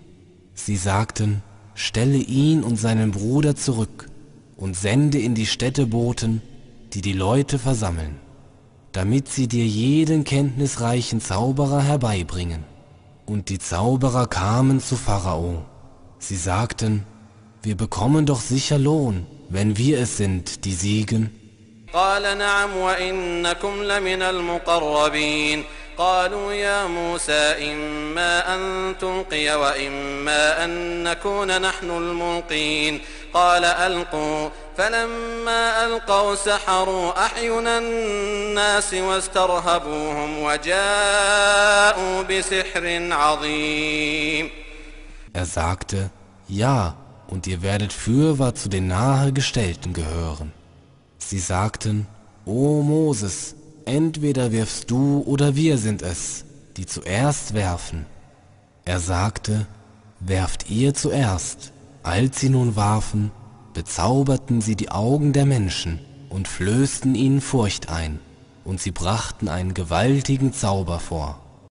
Sie sagten, stelle ihn und seinen Bruder zurück und sende in die Städte Boten, die die Leute versammeln, damit sie dir jeden kenntnisreichen Zauberer herbeibringen. Und die Zauberer kamen zu Pharao. Sie sagten, wir bekommen doch sicher Lohn, wenn wir es sind, die siegen. قال نعم وإنكم لمن المقربين قالوا يا موسى إما أن تلقي وإما أن نكون نحن الملقين قال ألقوا فلما ألقوا سحروا أحين الناس واسترهبوهم وجاءوا بسحر عظيم Er sagte, ja, und ihr werdet fürwahr zu den Nahegestellten gehören. Sie sagten, O Moses, entweder wirfst du oder wir sind es, die zuerst werfen. Er sagte, werft ihr zuerst. Als sie nun warfen, bezauberten sie die Augen der Menschen und flößten ihnen Furcht ein, und sie brachten einen gewaltigen Zauber vor.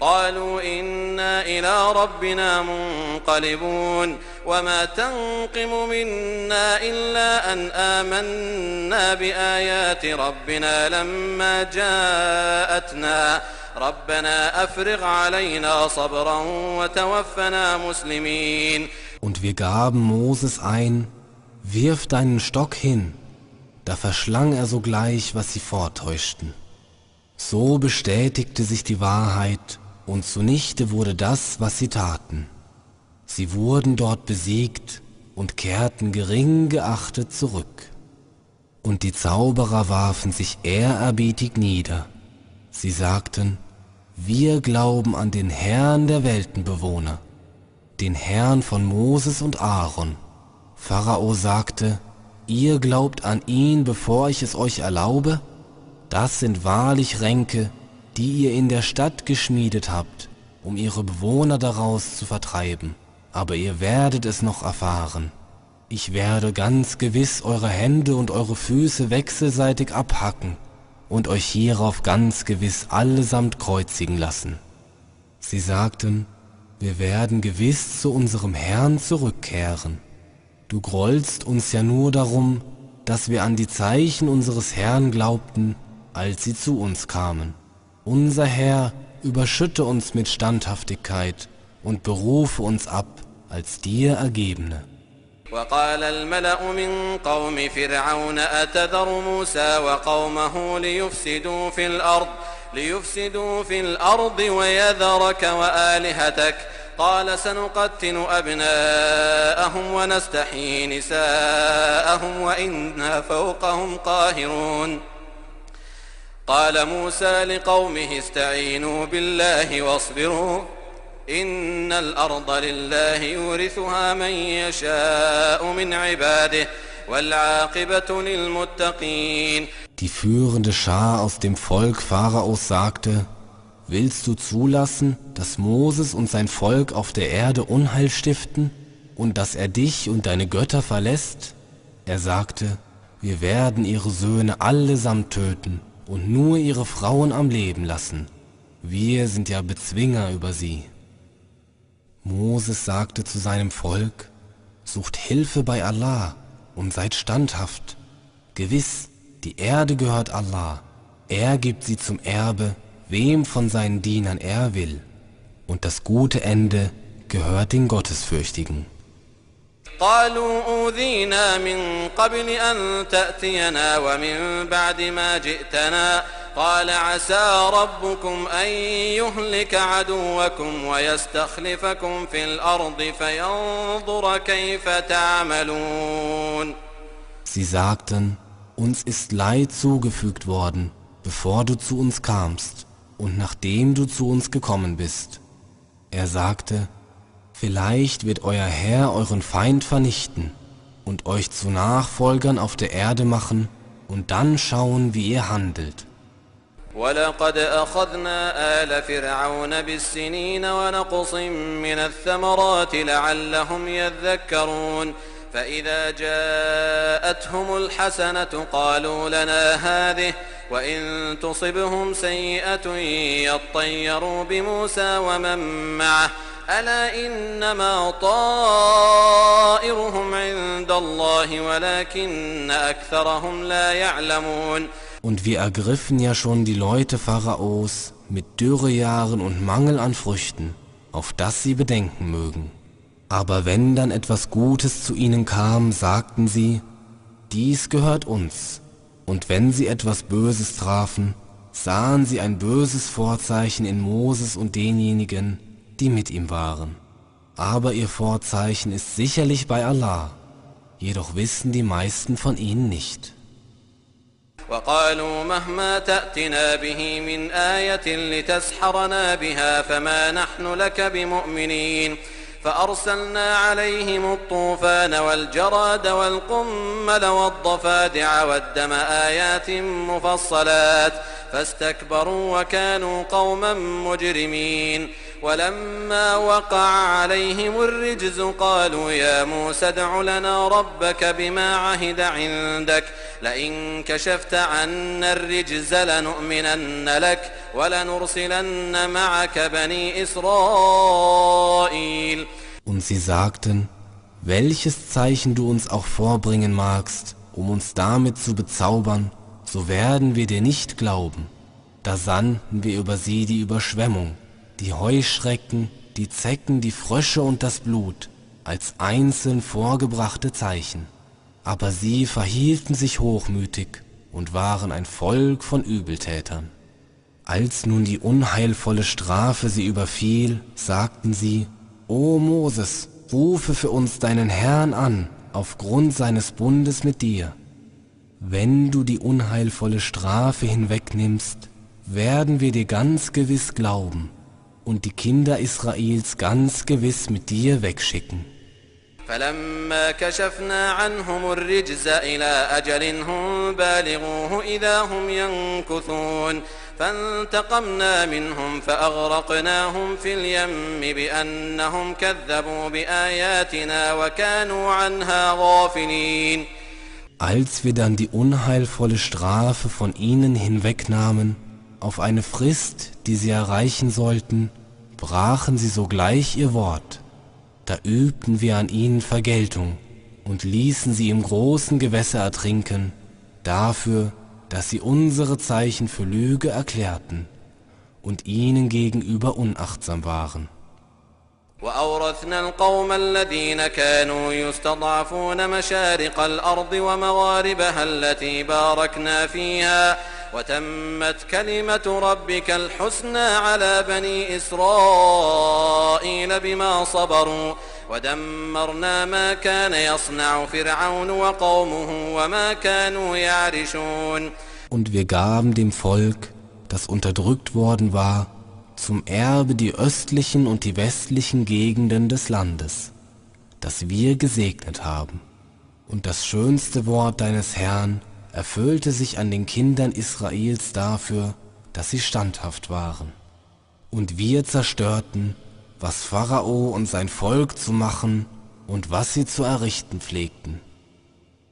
قالوا إنا إلى ربنا منقلبون وما تنقم منا إلا أن آمنا بآيات ربنا لما جاءتنا ربنا أفرغ علينا صبرا وتوفنا مسلمين Und wir gaben Moses ein, wirf deinen Stock hin. Da verschlang er sogleich, was sie vortäuschten. So bestätigte sich die Wahrheit und zunichte wurde das, was sie taten. Sie wurden dort besiegt und kehrten gering geachtet zurück. Und die Zauberer warfen sich ehrerbietig nieder. Sie sagten, wir glauben an den Herrn der Weltenbewohner, den Herrn von Moses und Aaron. Pharao sagte, ihr glaubt an ihn, bevor ich es euch erlaube? Das sind wahrlich Ränke, die ihr in der Stadt geschmiedet habt, um ihre Bewohner daraus zu vertreiben. Aber ihr werdet es noch erfahren. Ich werde ganz gewiss eure Hände und eure Füße wechselseitig abhacken und euch hierauf ganz gewiss allesamt kreuzigen lassen. Sie sagten, wir werden gewiss zu unserem Herrn zurückkehren. Du grollst uns ja nur darum, dass wir an die Zeichen unseres Herrn glaubten, als sie zu uns kamen. Unser Herr überschütte uns mit Standhaftigkeit und berufe uns ab als dir Ergebene. وقال الملأ من قوم فرعون أتذر موسى وقومه ليفسدوا في الأرض ليفسدوا في الأرض ويذرك وآلهتك قال سنقتل أبناءهم ونستحيي نساءهم وإنا فوقهم قاهرون قال موسى لقومه استعينوا بالله واصبروا إن الأرض لله يورثها من يشاء من عباده والعاقبة للمتقين Die führende Schar aus dem Volk Pharaos sagte, Willst du zulassen, dass Moses und sein Volk auf der Erde Unheil stiften und dass er dich und deine Götter verlässt? Er sagte, wir werden ihre Söhne allesamt töten und nur ihre Frauen am Leben lassen. Wir sind ja Bezwinger über sie. Moses sagte zu seinem Volk, Sucht Hilfe bei Allah und seid standhaft. Gewiss, die Erde gehört Allah. Er gibt sie zum Erbe, wem von seinen Dienern er will. Und das gute Ende gehört den Gottesfürchtigen. قالوا أوذينا من قبل أن تأتينا ومن بعد ما جئتنا قال عسى ربكم أن يهلك عدوكم ويستخلفكم في الأرض فينظر كيف تعملون Sie sagten, uns ist Leid zugefügt worden, bevor du zu uns kamst und nachdem du zu uns gekommen bist. Er sagte, Vielleicht wird euer Herr euren Feind vernichten und euch zu Nachfolgern auf der Erde machen und dann schauen, wie ihr handelt. ولقد أخذنا آل فرعون بالسنين ونقص من الثمرات لعلهم يذكرون فإذا جاءتهم الحسنة قالوا لنا هذه وإن تصبهم سيئة يطيروا بموسى ومن معه ألا إنما طائرهم عند الله ولكن أكثرهم لا يعلمون Und wir ergriffen ja schon die Leute Pharaos mit Dürrejahren und Mangel an Früchten, auf das sie bedenken mögen. Aber wenn dann etwas Gutes zu ihnen kam, sagten sie, dies gehört uns. Und wenn sie etwas Böses trafen, sahen sie ein böses Vorzeichen in Moses und denjenigen, die mit ihm waren. Aber ihr Vorzeichen ist sicherlich bei Allah, jedoch wissen die meisten von ihnen nicht. وقالوا مهما تأتنا به من آية لتسحرنا بها فما نحن لك بمؤمنين فأرسلنا عليهم الطوفان والجراد والقمل والضفادع والدم آيات مفصلات فاستكبروا وكانوا قوما مجرمين ولما وقع عليهم الرجز قالوا يا موسى ادع لنا ربك بما عهد عندك لئن كشفت عنا الرجز لنؤمنن لك ولنرسلن معك بني إسرائيل Und sie sagten, welches Zeichen du uns auch vorbringen magst, um uns damit zu bezaubern, so werden wir dir nicht glauben. Da sandten wir über sie die Überschwemmung, die Heuschrecken, die Zecken, die Frösche und das Blut, als einzeln vorgebrachte Zeichen. Aber sie verhielten sich hochmütig und waren ein Volk von Übeltätern. Als nun die unheilvolle Strafe sie überfiel, sagten sie, O Moses, rufe für uns deinen Herrn an, aufgrund seines Bundes mit dir. Wenn du die unheilvolle Strafe hinwegnimmst, werden wir dir ganz gewiss glauben und die Kinder Israels ganz gewiss mit dir wegschicken. فلما كشفنا عنهم الرجز إلى أجل هم بالغوه إذا هم ينكثون فانتقمنا منهم فأغرقناهم في اليم بأنهم كذبوا بآياتنا وكانوا عنها غافلين Als wir dann die unheilvolle Strafe von ihnen hinwegnahmen, auf eine Frist, die sie erreichen sollten, brachen sie sogleich ihr Wort. Da übten wir an ihnen Vergeltung und ließen sie im großen Gewässer ertrinken, dafür, dass sie unsere Zeichen für Lüge erklärten und ihnen gegenüber unachtsam waren. وأورثنا القوم الذين كانوا يستضعفون مشارق الأرض ومغاربها التي باركنا فيها وتمت كلمة ربك الحسنى على بني إسرائيل بما صبروا ودمرنا ما كان يصنع فرعون وقومه وما كانوا يعرشون. Und wir gaben dem Volk, das unterdrückt worden war, zum Erbe die östlichen und die westlichen Gegenden des Landes, das wir gesegnet haben. Und das schönste Wort deines Herrn erfüllte sich an den Kindern Israels dafür, dass sie standhaft waren. Und wir zerstörten, was Pharao und sein Volk zu machen und was sie zu errichten pflegten.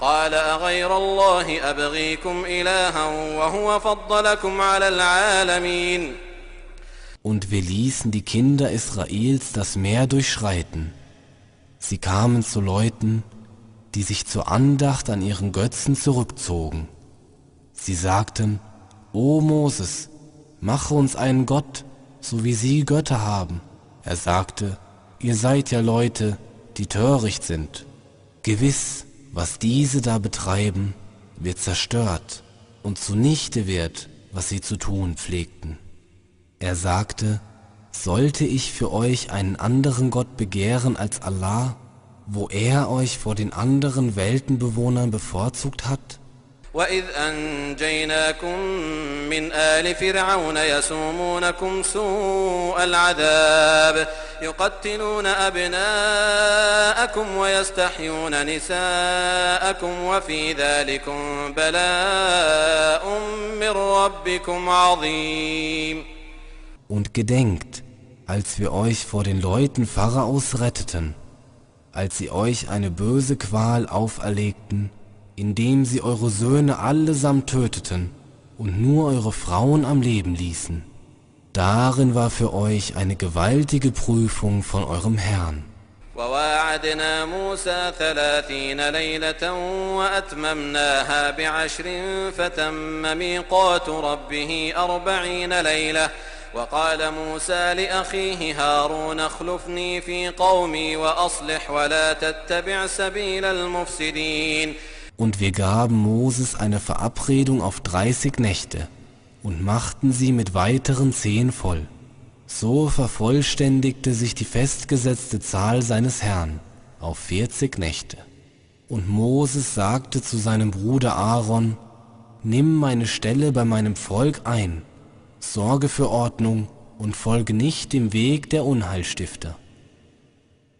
قال أغير الله أبغيكم إلها وهو فضلكم على العالمين Und wir ließen die Kinder Israels das Meer durchschreiten. Sie kamen zu Leuten, die sich zur Andacht an ihren Götzen zurückzogen. Sie sagten, O Moses, mache uns einen Gott, so wie sie Götter haben. Er sagte, ihr seid ja Leute, die töricht sind. Gewiss, was diese da betreiben, wird zerstört und zunichte wird, was sie zu tun pflegten. Er sagte, sollte ich für euch einen anderen Gott begehren als Allah, wo er euch vor den anderen Weltenbewohnern bevorzugt hat? وإذ أنجيناكم من آل فرعون يسومونكم سوء العذاب يقتلون أبناءكم ويستحيون نساءكم وفي ذلكم بلاء من ربكم عظيم Und gedenkt, als wir euch vor den Leuten Pharaos retteten, als sie euch eine böse Qual auferlegten, indem sie eure Söhne allesamt töteten und nur eure Frauen am Leben ließen. Darin war für euch eine gewaltige Prüfung von eurem Herrn. وواعدنا موسى ثلاثين ليلة وأتممناها بعشر فتم ميقات ربه أربعين ليلة وقال موسى لأخيه هارون اخلفني في قومي وأصلح ولا تتبع سبيل المفسدين und wir gaben Moses eine Verabredung auf 30 Nächte und machten sie mit weiteren zehn voll. So vervollständigte sich die festgesetzte Zahl seines Herrn auf 40 Nächte. Und Moses sagte zu seinem Bruder Aaron, Nimm meine Stelle bei meinem Volk ein, sorge für Ordnung und folge nicht dem Weg der Unheilstifter.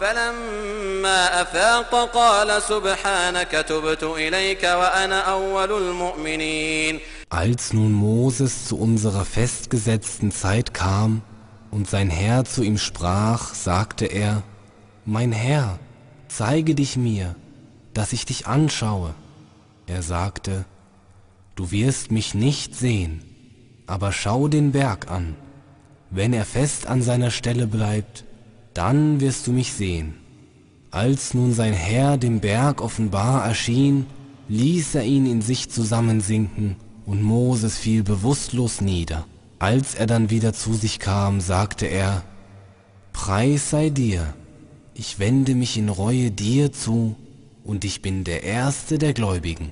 فلما أفاق قال سبحانك تبت إليك وأنا أول المؤمنين Als nun Moses zu unserer festgesetzten Zeit kam und sein Herr zu ihm sprach, sagte er, Mein Herr, zeige dich mir, dass ich dich anschaue. Er sagte, Du wirst mich nicht sehen, aber schau den Berg an. Wenn er fest an seiner Stelle bleibt, dann wirst du mich sehen. Als nun sein Herr dem Berg offenbar erschien, ließ er ihn in sich zusammensinken, und Moses fiel bewusstlos nieder. Als er dann wieder zu sich kam, sagte er, Preis sei dir, ich wende mich in Reue dir zu, und ich bin der Erste der Gläubigen.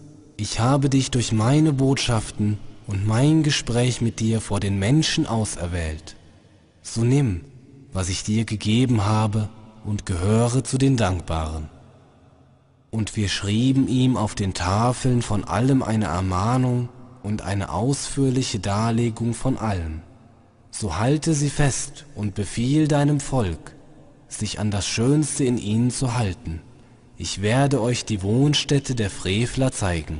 ich habe dich durch meine Botschaften und mein Gespräch mit dir vor den Menschen auserwählt. So nimm, was ich dir gegeben habe, und gehöre zu den Dankbaren. Und wir schrieben ihm auf den Tafeln von allem eine Ermahnung und eine ausführliche Darlegung von allem. So halte sie fest und befiehl deinem Volk, sich an das Schönste in ihnen zu halten. Ich werde euch die Wohnstätte der Frevler zeigen.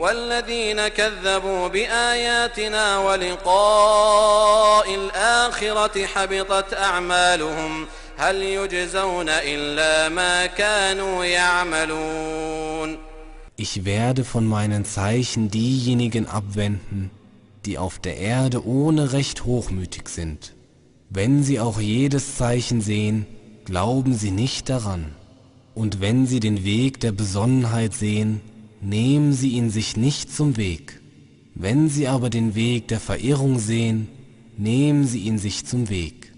والذين كذبوا بآياتنا ولقاء الآخرة حبطت أعمالهم هل يجزون إلا ما كانوا يعملون Ich werde von meinen Zeichen diejenigen abwenden, die auf der Erde ohne Recht hochmütig sind. Wenn sie auch jedes Zeichen sehen, glauben sie nicht daran. Und wenn sie den Weg der Besonnenheit sehen, nehmen sie ihn sich nicht zum Weg. Wenn sie aber den Weg der Verirrung sehen, nehmen sie ihn sich zum Weg.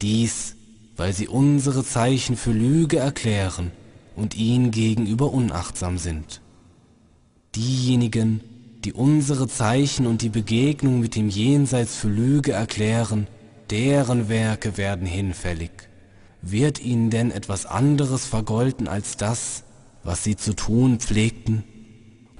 Dies, weil sie unsere Zeichen für Lüge erklären und ihnen gegenüber unachtsam sind. Diejenigen, die unsere Zeichen und die Begegnung mit dem Jenseits für Lüge erklären, deren Werke werden hinfällig. Wird ihnen denn etwas anderes vergolten als das, was sie zu tun pflegten?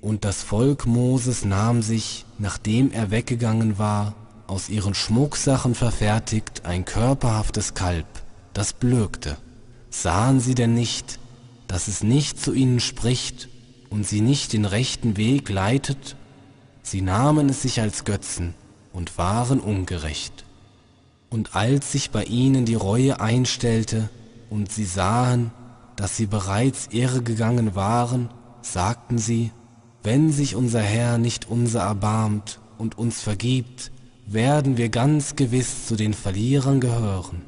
Und das Volk Moses nahm sich, nachdem er weggegangen war, aus ihren Schmucksachen verfertigt ein körperhaftes Kalb, das blökte. Sahen sie denn nicht, dass es nicht zu ihnen spricht und sie nicht den rechten Weg leitet? Sie nahmen es sich als Götzen und waren ungerecht. Und als sich bei ihnen die Reue einstellte und sie sahen, dass sie bereits irregegangen waren, sagten sie, wenn sich unser Herr nicht unser erbarmt und uns vergibt, werden wir ganz gewiss zu den Verlierern gehören.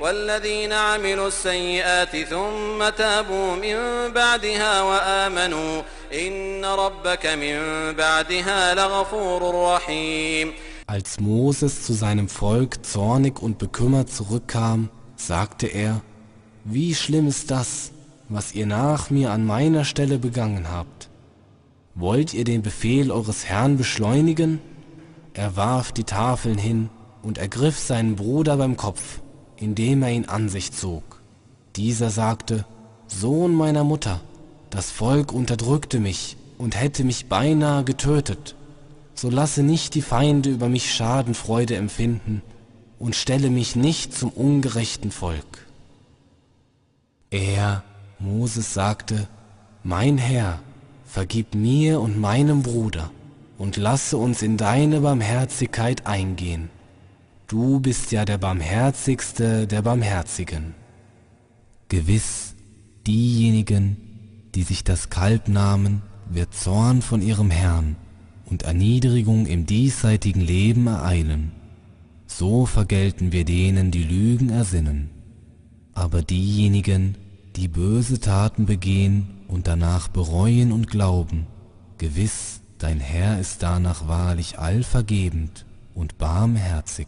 والذين عملوا السيئات ثم تابوا من بعدها وآمنوا إن ربك من بعدها لغفور رحيم Als Moses zu seinem Volk zornig und bekümmert zurückkam, sagte er, wie schlimm ist das, was ihr nach mir an meiner Stelle begangen habt. Wollt ihr den Befehl eures Herrn beschleunigen? Er warf die Tafeln hin und ergriff seinen Bruder beim Kopf, indem er ihn an sich zog. Dieser sagte, Sohn meiner Mutter, das Volk unterdrückte mich und hätte mich beinahe getötet. So lasse nicht die Feinde über mich Schadenfreude empfinden und stelle mich nicht zum ungerechten Volk. Er, Moses, sagte, Mein Herr, vergib mir und meinem Bruder und lasse uns in deine Barmherzigkeit eingehen. Du bist ja der Barmherzigste der Barmherzigen. Gewiss, diejenigen, die sich das Kalb nahmen, wird Zorn von ihrem Herrn und Erniedrigung im diesseitigen Leben ereilen. So vergelten wir denen, die Lügen ersinnen. Aber diejenigen, die böse Taten begehen und danach bereuen und glauben, gewiss, dein Herr ist danach wahrlich allvergebend und barmherzig.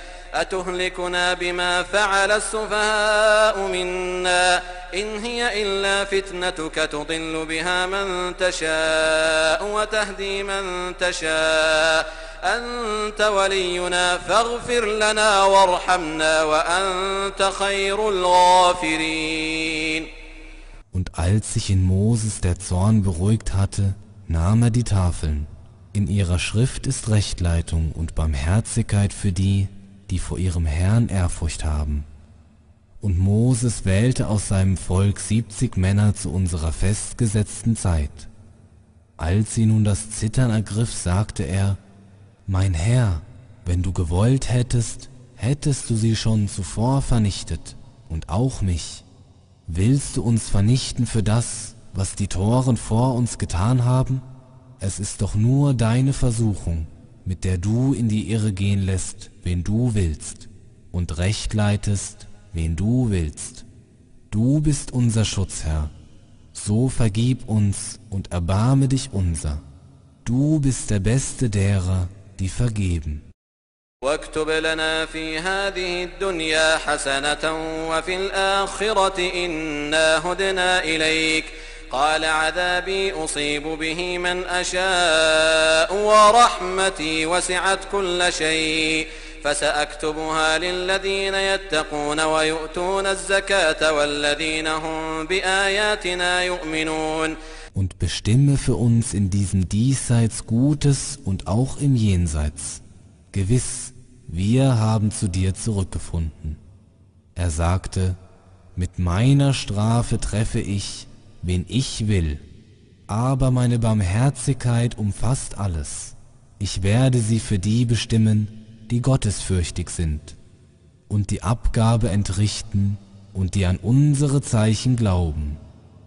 أتهلكنا بما فعل السفهاء منا إن هي إلا فتنتك تضل بها من تشاء وتهدي من تشاء أنت ولينا فاغفر لنا وارحمنا وأنت خير الغافرين Und als sich in Moses der Zorn beruhigt hatte, nahm er die Tafeln. In ihrer Schrift ist Rechtleitung und Barmherzigkeit für die, die vor ihrem Herrn Ehrfurcht haben. Und Moses wählte aus seinem Volk siebzig Männer zu unserer festgesetzten Zeit. Als sie nun das Zittern ergriff, sagte er, Mein Herr, wenn du gewollt hättest, hättest du sie schon zuvor vernichtet, und auch mich. Willst du uns vernichten für das, was die Toren vor uns getan haben? Es ist doch nur deine Versuchung, mit der du in die Irre gehen lässt, wen du willst, und recht leitest, wen du willst. Du bist unser Schutzherr, so vergib uns und erbarme dich unser. Du bist der Beste derer, die vergeben. واكتب لنا في هذه الدنيا حسنة وفي الآخرة إنا هدنا إليك قال عذابي أصيب به من أشاء ورحمتي وسعت كل شيء فسأكتبها للذين يتقون ويؤتون الزكاة والذين هم بآياتنا يؤمنون Und bestimme für uns in diesem Diesseits Gutes und auch im Jenseits. Gewiss, wir haben zu dir zurückgefunden. Er sagte, mit meiner Strafe treffe ich, wen ich will, aber meine Barmherzigkeit umfasst alles. Ich werde sie für die bestimmen, die gottesfürchtig sind, und die Abgabe entrichten und die an unsere Zeichen glauben.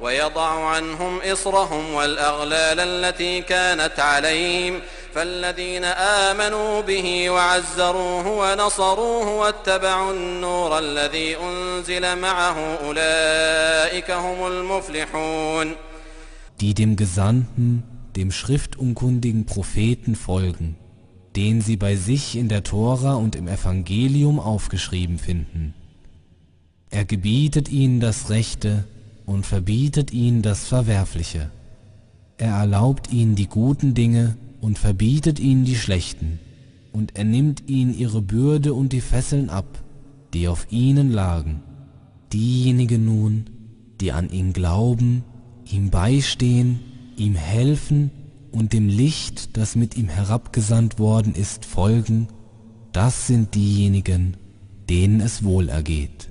ويضع عنهم إصرهم والأغلال التي كانت عليهم فالذين آمنوا به وعزروه ونصروه واتبعوا النور الذي أنزل معه أولئك هم المفلحون die dem Gesandten, dem schriftunkundigen Propheten folgen, den sie bei sich in der Tora und im Evangelium aufgeschrieben finden. Er gebietet ihnen das Rechte und verbietet ihnen das Verwerfliche. Er erlaubt ihnen die guten Dinge und verbietet ihnen die schlechten, und er nimmt ihnen ihre Bürde und die Fesseln ab, die auf ihnen lagen. Diejenigen nun, die an ihn glauben, ihm beistehen, ihm helfen und dem Licht, das mit ihm herabgesandt worden ist, folgen, das sind diejenigen, denen es wohl ergeht.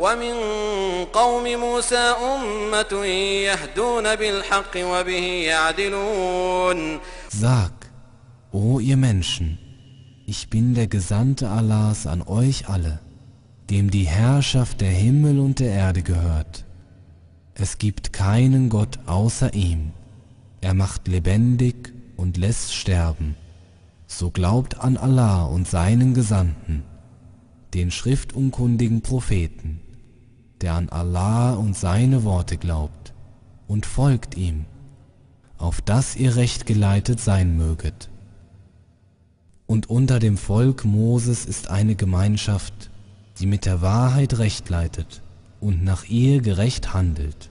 ومن قوم موسى أمة يهدون بالحق وبه يعدلون Sag, o ihr Menschen, ich bin der Gesandte Allahs an euch alle, dem die Herrschaft der Himmel und der Erde gehört. Es gibt keinen Gott außer ihm. Er macht lebendig und lässt sterben. So glaubt an Allah und seinen Gesandten, den schriftunkundigen Propheten, der an Allah und seine Worte glaubt, und folgt ihm, auf dass ihr recht geleitet sein möget. Und unter dem Volk Moses ist eine Gemeinschaft, die mit der Wahrheit recht leitet und nach ihr gerecht handelt.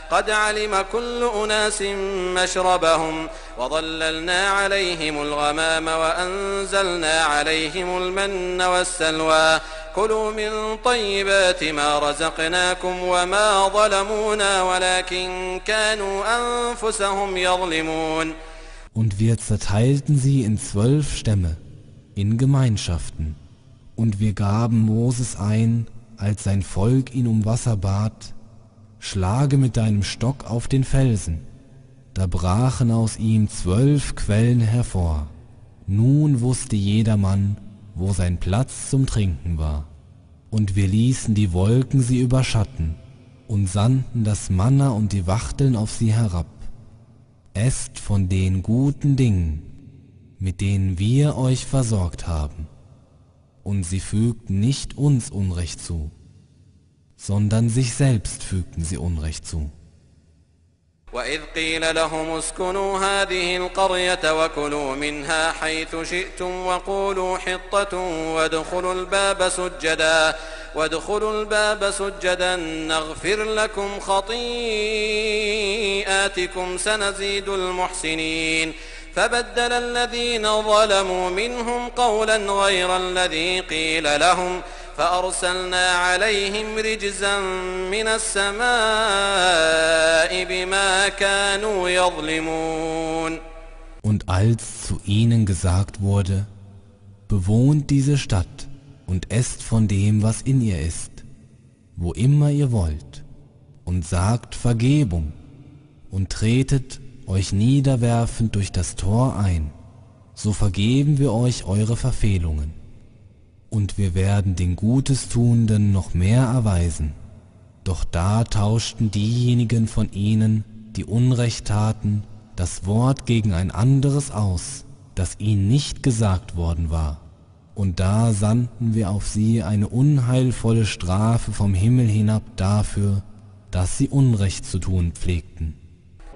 قد علم كل أناس مشربهم وظللنا عليهم الغمام وأنزلنا عليهم المن والسلوى كلوا من طيبات ما رزقناكم وما ظلمونا ولكن كانوا أنفسهم يظلمون Und wir zerteilten sie in zwölf Stämme, in Gemeinschaften, und wir gaben Moses ein, als sein Volk ihn um Wasser bat, schlage mit deinem Stock auf den Felsen. Da brachen aus ihm zwölf Quellen hervor. Nun wusste jedermann, wo sein Platz zum Trinken war. Und wir ließen die Wolken sie überschatten und sandten das Manna und die Wachteln auf sie herab. Esst von den guten Dingen, mit denen wir euch versorgt haben. Und sie fügten nicht uns Unrecht zu, sondern sich selbst fügten sie Unrecht zu. وإذ قيل لهم اسكنوا هذه القرية وكلوا منها حيث شئتم وقولوا حطة وادخلوا الباب سجدا وادخلوا الباب سجدا نغفر لكم خطيئاتكم سنزيد المحسنين فبدل الذين ظلموا منهم قولا غير الذي قيل لهم فأرسلنا عليهم رجزا من السماء بما كانوا يظلمون Und als zu ihnen gesagt wurde, bewohnt diese Stadt und esst von dem, was in ihr ist, wo immer ihr wollt, und sagt Vergebung und tretet euch niederwerfend durch das Tor ein, so vergeben wir euch eure Verfehlungen und wir werden den Gutestuenden noch mehr erweisen. Doch da tauschten diejenigen von ihnen, die Unrecht taten, das Wort gegen ein anderes aus, das ihnen nicht gesagt worden war. Und da sandten wir auf sie eine unheilvolle Strafe vom Himmel hinab dafür, dass sie Unrecht zu tun pflegten.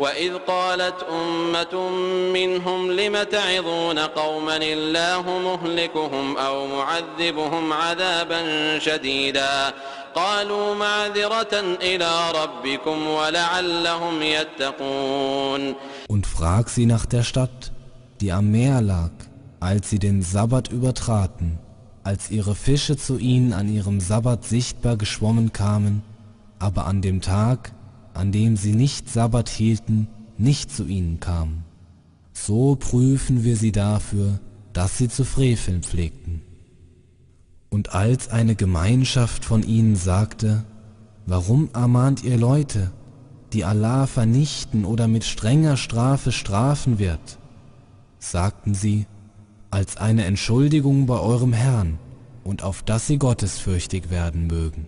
وإذ قالت أمة منهم لم تعظون قوما الله مهلكهم أو معذبهم عذابا شديدا قالوا معذرة إلى ربكم ولعلهم يتقون Und frag sie nach der Stadt, die am Meer lag, als sie den Sabbat übertraten, als ihre Fische zu ihnen an ihrem Sabbat sichtbar geschwommen kamen, aber an dem Tag, an dem sie nicht Sabbat hielten, nicht zu ihnen kamen. So prüfen wir sie dafür, dass sie zu freveln pflegten. Und als eine Gemeinschaft von ihnen sagte, warum ermahnt ihr Leute, die Allah vernichten oder mit strenger Strafe strafen wird, sagten sie, als eine Entschuldigung bei eurem Herrn und auf dass sie gottesfürchtig werden mögen.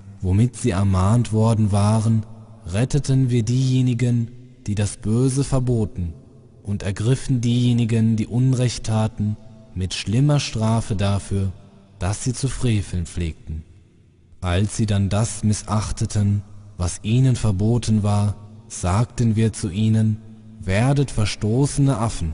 womit sie ermahnt worden waren, retteten wir diejenigen, die das Böse verboten, und ergriffen diejenigen, die Unrecht taten, mit schlimmer Strafe dafür, dass sie zu freveln pflegten. Als sie dann das missachteten, was ihnen verboten war, sagten wir zu ihnen, werdet verstoßene Affen.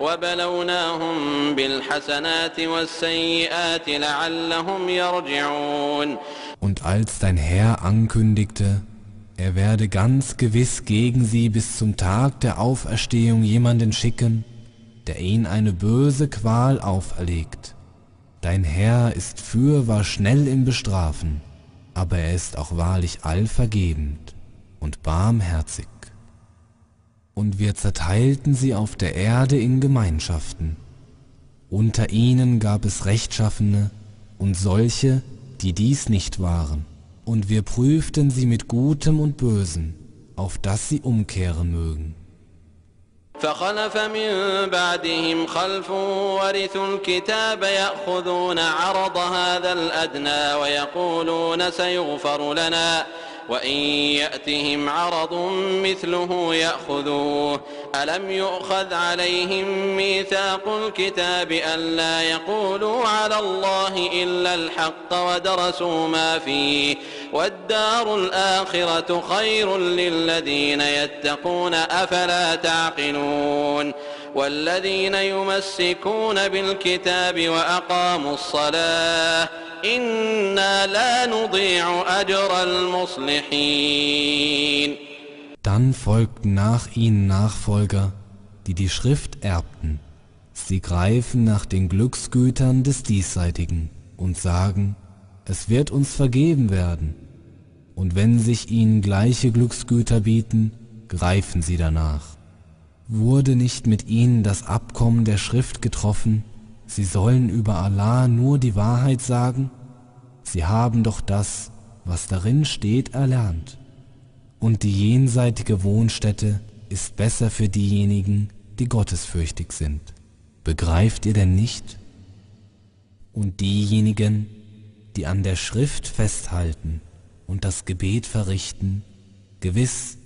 وبلوناهم بالحسنات والسيئات لعلهم يرجعون Und als dein Herr ankündigte, er werde ganz gewiss gegen sie bis zum Tag der Auferstehung jemanden schicken, der ihn eine böse Qual auferlegt. Dein Herr ist fürwahr schnell im Bestrafen, aber er ist auch wahrlich allvergebend und barmherzig. Und wir zerteilten sie auf der Erde in Gemeinschaften. Unter ihnen gab es Rechtschaffene und solche, die dies nicht waren. Und wir prüften sie mit Gutem und Bösen, auf dass sie umkehren mögen. فخلف من بعدهم خلف ورثوا الكتاب يأخذون عرض هذا الأدنى ويقولون سيغفر لنا وإن يأتهم عرض مثله يأخذوه. ألم يؤخذ عليهم ميثاق الكتاب ألا يقولوا على الله إلا الحق ودرسوا ما فيه؟ والدار الآخرة خير للذين يتقون أفلا تعقلون؟ والذين يمسكون بالكتاب وأقاموا الصلاة Dann folgten nach ihnen Nachfolger, die die Schrift erbten. Sie greifen nach den Glücksgütern des Diesseitigen und sagen, es wird uns vergeben werden. Und wenn sich ihnen gleiche Glücksgüter bieten, greifen sie danach. Wurde nicht mit ihnen das Abkommen der Schrift getroffen, sie sollen über Allah nur die Wahrheit sagen? Sie haben doch das, was darin steht, erlernt und die jenseitige Wohnstätte ist besser für diejenigen, die gottesfürchtig sind. Begreift ihr denn nicht? Und diejenigen, die an der Schrift festhalten und das Gebet verrichten, gewiss,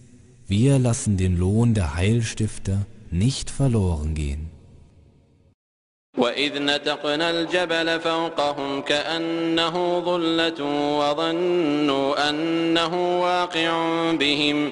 wir lassen den Lohn der Heilstifter nicht verloren gehen. وإذ نتقنا الجبل فوقهم كأنه ظلة وظنوا أنه واقع بهم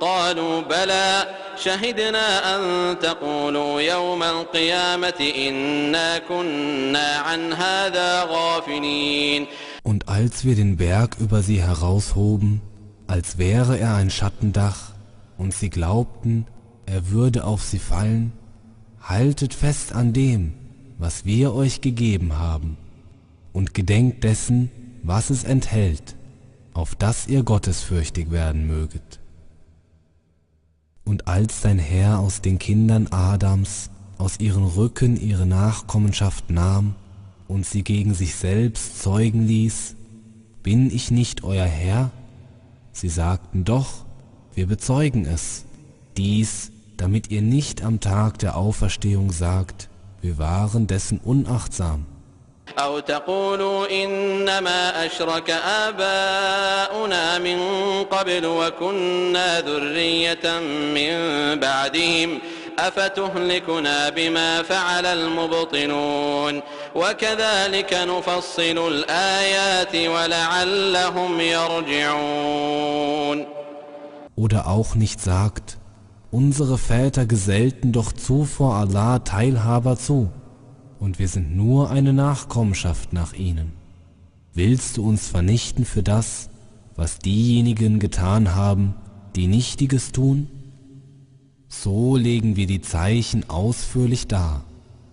قالوا بلى شهدنا أن تقولوا يوم القيامة إنا كنا عن هذا غافلين Und als wir den Berg über sie heraushoben, als wäre er ein Schattendach, und sie glaubten, er würde auf sie fallen, haltet fest an dem, was wir euch gegeben haben, und gedenkt dessen, was es enthält, auf dass ihr gottesfürchtig werden möget. Und als dein Herr aus den Kindern Adams aus ihren Rücken ihre Nachkommenschaft nahm und sie gegen sich selbst zeugen ließ, bin ich nicht euer Herr? Sie sagten doch, wir bezeugen es, dies, damit ihr nicht am Tag der Auferstehung sagt, wir waren dessen unachtsam. أو تقولوا إنما أشرك آباؤنا من قبل وكنا ذرية من بعدهم أفتهلكنا بما فعل المبطلون وكذلك نفصل الآيات ولعلهم يرجعون. Oder auch nicht sagt, unsere Väter gesellten doch zuvor Allah Teilhaber zu, und wir sind nur eine Nachkommenschaft nach ihnen. Willst du uns vernichten für das, was diejenigen getan haben, die Nichtiges tun? So legen wir die Zeichen ausführlich dar,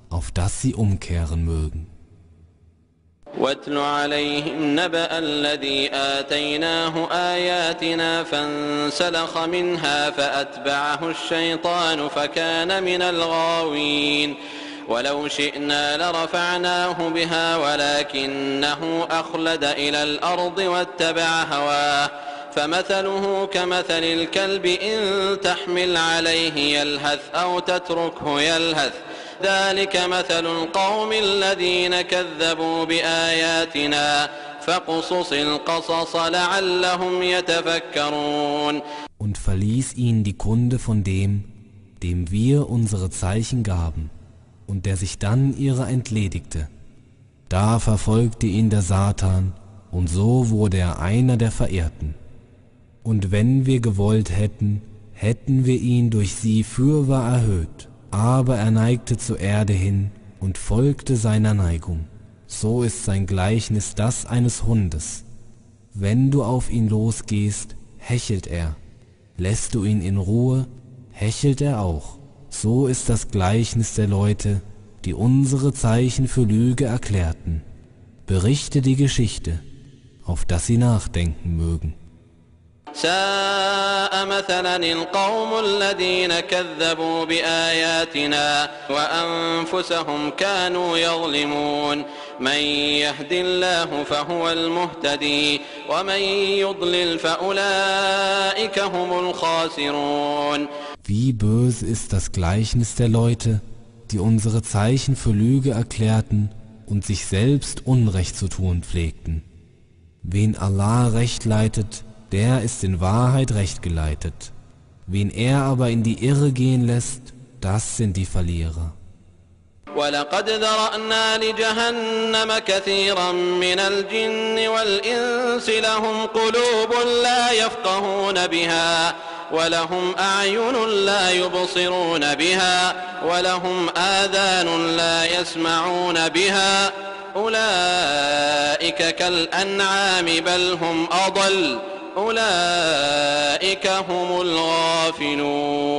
auf dass sie umkehren mögen. واتل عليهم نبأ الذي آتيناه آياتنا فانسلخ منها فأتبعه الشيطان فكان من الغاوين ولو شئنا لرفعناه بها ولكنه أخلد إلى الأرض واتبع هواه. فمثله كمثل الكلب إن تحمل عليه يلهث أو تتركه يلهث. ذلك مثل القوم الذين كذبوا بآياتنا. فاقصص القصص لعلهم يتفكرون. Und verließ ihn die Kunde von dem, dem wir unsere Zeichen gaben, und der sich dann ihrer entledigte. Da verfolgte ihn der Satan, und so wurde er einer der Verehrten. Und wenn wir gewollt hätten, hätten wir ihn durch sie fürwahr erhöht, aber er neigte zur Erde hin und folgte seiner Neigung. So ist sein Gleichnis das eines Hundes. Wenn du auf ihn losgehst, hechelt er. Lässt du ihn in Ruhe, hechelt er auch. So ist das Gleichnis der Leute, die unsere Zeichen für Lüge erklärten. Berichte die Geschichte, auf dass sie nachdenken mögen. ساء مثلا القوم الذين كذبوا بآياتنا وأنفسهم كانوا يظلمون من يهد الله فهو المهتدي ومن يضلل فأولئك هم الخاسرون Wie böse ist das Gleichnis der Leute, die unsere Zeichen für Lüge erklärten und sich selbst Unrecht zu tun pflegten. Wen Allah recht leitet, der ist in Wahrheit recht geleitet. Wen er aber in die Irre gehen lässt, das sind die Verlierer. ولقد ذرأنا لجهنم كثيرا من الجن والإنس لهم قلوب لا يفقهون بها ولهم أعين لا يبصرون بها ولهم آذان لا يسمعون بها أولئك كالأنعام بل هم أضل أولئك هم الغافلون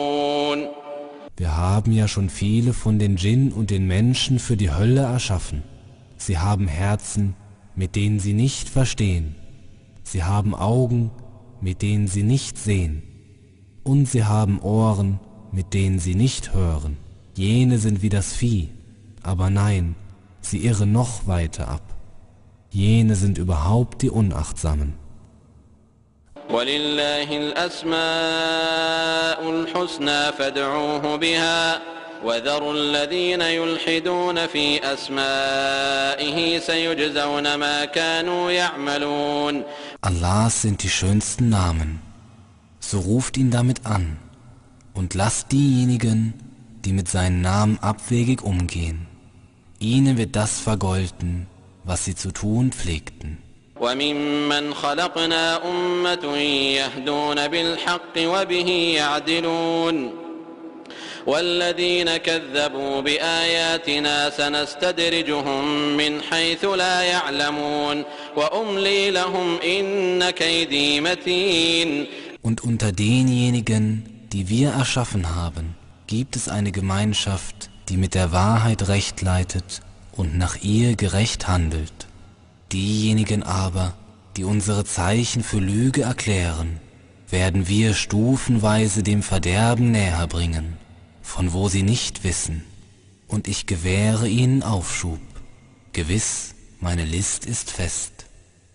Wir haben ja schon viele von den Djinn und den Menschen für die Hölle erschaffen. Sie haben Herzen, mit denen sie nicht verstehen. Sie haben Augen, mit denen sie nicht sehen. Und sie haben Ohren, mit denen sie nicht hören. Jene sind wie das Vieh, aber nein, sie irren noch weiter ab. Jene sind überhaupt die Unachtsamen. ولله الأسماء الحسنى فادعوه بها وذروا الذين يلحدون في أسمائه سيجزون ما كانوا يعملون Allahs sind die schönsten Namen. So ruft ihn damit an und lasst diejenigen, die mit seinen Namen abwegig umgehen. Ihnen wird das vergolten, was sie zu tun pflegten. وممن خلقنا أمة يهدون بالحق وبه يعدلون والذين كذبوا بآياتنا سنستدرجهم من حيث لا يعلمون وأملي لهم إن كيدي متين und unter denjenigen, die wir erschaffen haben, gibt es eine Gemeinschaft, die mit der Wahrheit recht leitet und nach ihr gerecht handelt. Diejenigen aber, die unsere Zeichen für Lüge erklären, werden wir stufenweise dem Verderben näher bringen, von wo sie nicht wissen, und ich gewähre ihnen Aufschub. Gewiss, meine List ist fest.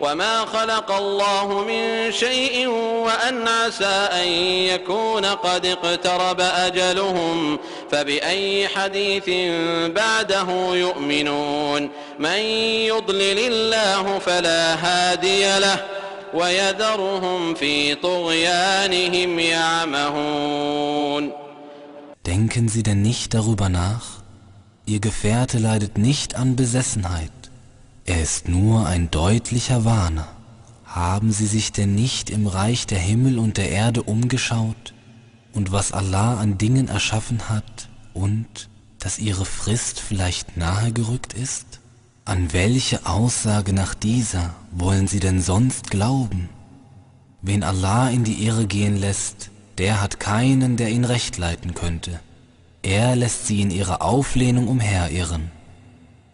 وما خلق الله من شيء وأن عسى أن يكون قد اقترب أجلهم فبأي حديث بعده يؤمنون من يضلل الله فلا هادي له ويذرهم في طغيانهم يعمهون Denken Sie denn nicht darüber nach? Ihr Gefährte leidet nicht an Besessenheit. Er ist nur ein deutlicher Warner. Haben Sie sich denn nicht im Reich der Himmel und der Erde umgeschaut und was Allah an Dingen erschaffen hat und dass Ihre Frist vielleicht nahe gerückt ist? An welche Aussage nach dieser wollen Sie denn sonst glauben? Wen Allah in die Irre gehen lässt, der hat keinen, der ihn recht leiten könnte. Er lässt sie in ihrer Auflehnung umherirren.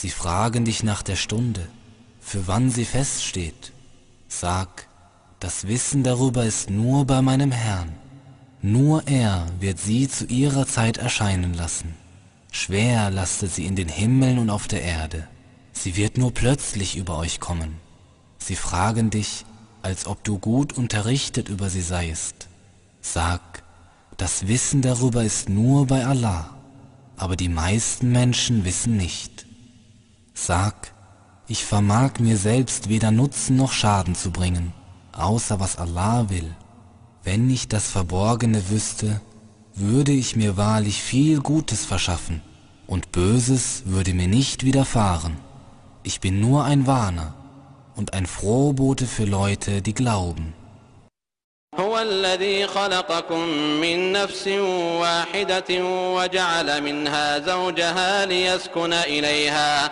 Sie fragen dich nach der Stunde, für wann sie feststeht. Sag, das Wissen darüber ist nur bei meinem Herrn. Nur er wird sie zu ihrer Zeit erscheinen lassen. Schwer lastet sie in den Himmeln und auf der Erde. Sie wird nur plötzlich über euch kommen. Sie fragen dich, als ob du gut unterrichtet über sie seist. Sag, das Wissen darüber ist nur bei Allah, aber die meisten Menschen wissen nicht. Sag, ich vermag mir selbst weder Nutzen noch Schaden zu bringen, außer was Allah will. Wenn ich das Verborgene wüsste, würde ich mir wahrlich viel Gutes verschaffen, und Böses würde mir nicht widerfahren. Ich bin nur ein Warner und ein Frohbote für Leute, die glauben. هو الذي خلقكم من نفس واحدة وجعل منها زوجها ليسكن إليها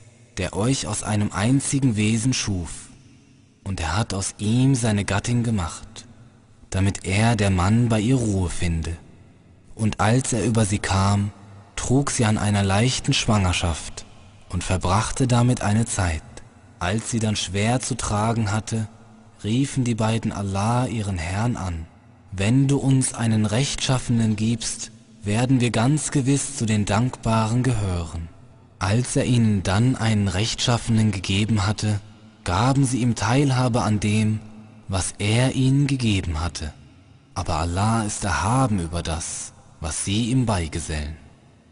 der euch aus einem einzigen Wesen schuf, und er hat aus ihm seine Gattin gemacht, damit er, der Mann, bei ihr Ruhe finde. Und als er über sie kam, trug sie an einer leichten Schwangerschaft und verbrachte damit eine Zeit. Als sie dann schwer zu tragen hatte, riefen die beiden Allah ihren Herrn an. Wenn du uns einen Rechtschaffenen gibst, werden wir ganz gewiss zu den Dankbaren gehören. Als er ihnen dann einen Rechtschaffenen gegeben hatte, gaben sie ihm Teilhabe an dem, was er ihnen gegeben hatte. Aber Allah ist erhaben über das, was sie ihm beigesellen.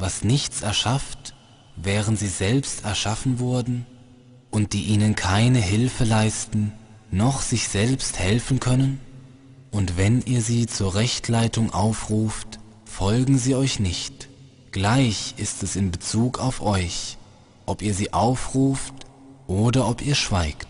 was nichts erschafft, während sie selbst erschaffen wurden, und die ihnen keine Hilfe leisten, noch sich selbst helfen können? Und wenn ihr sie zur Rechtleitung aufruft, folgen sie euch nicht. Gleich ist es in Bezug auf euch, ob ihr sie aufruft oder ob ihr schweigt.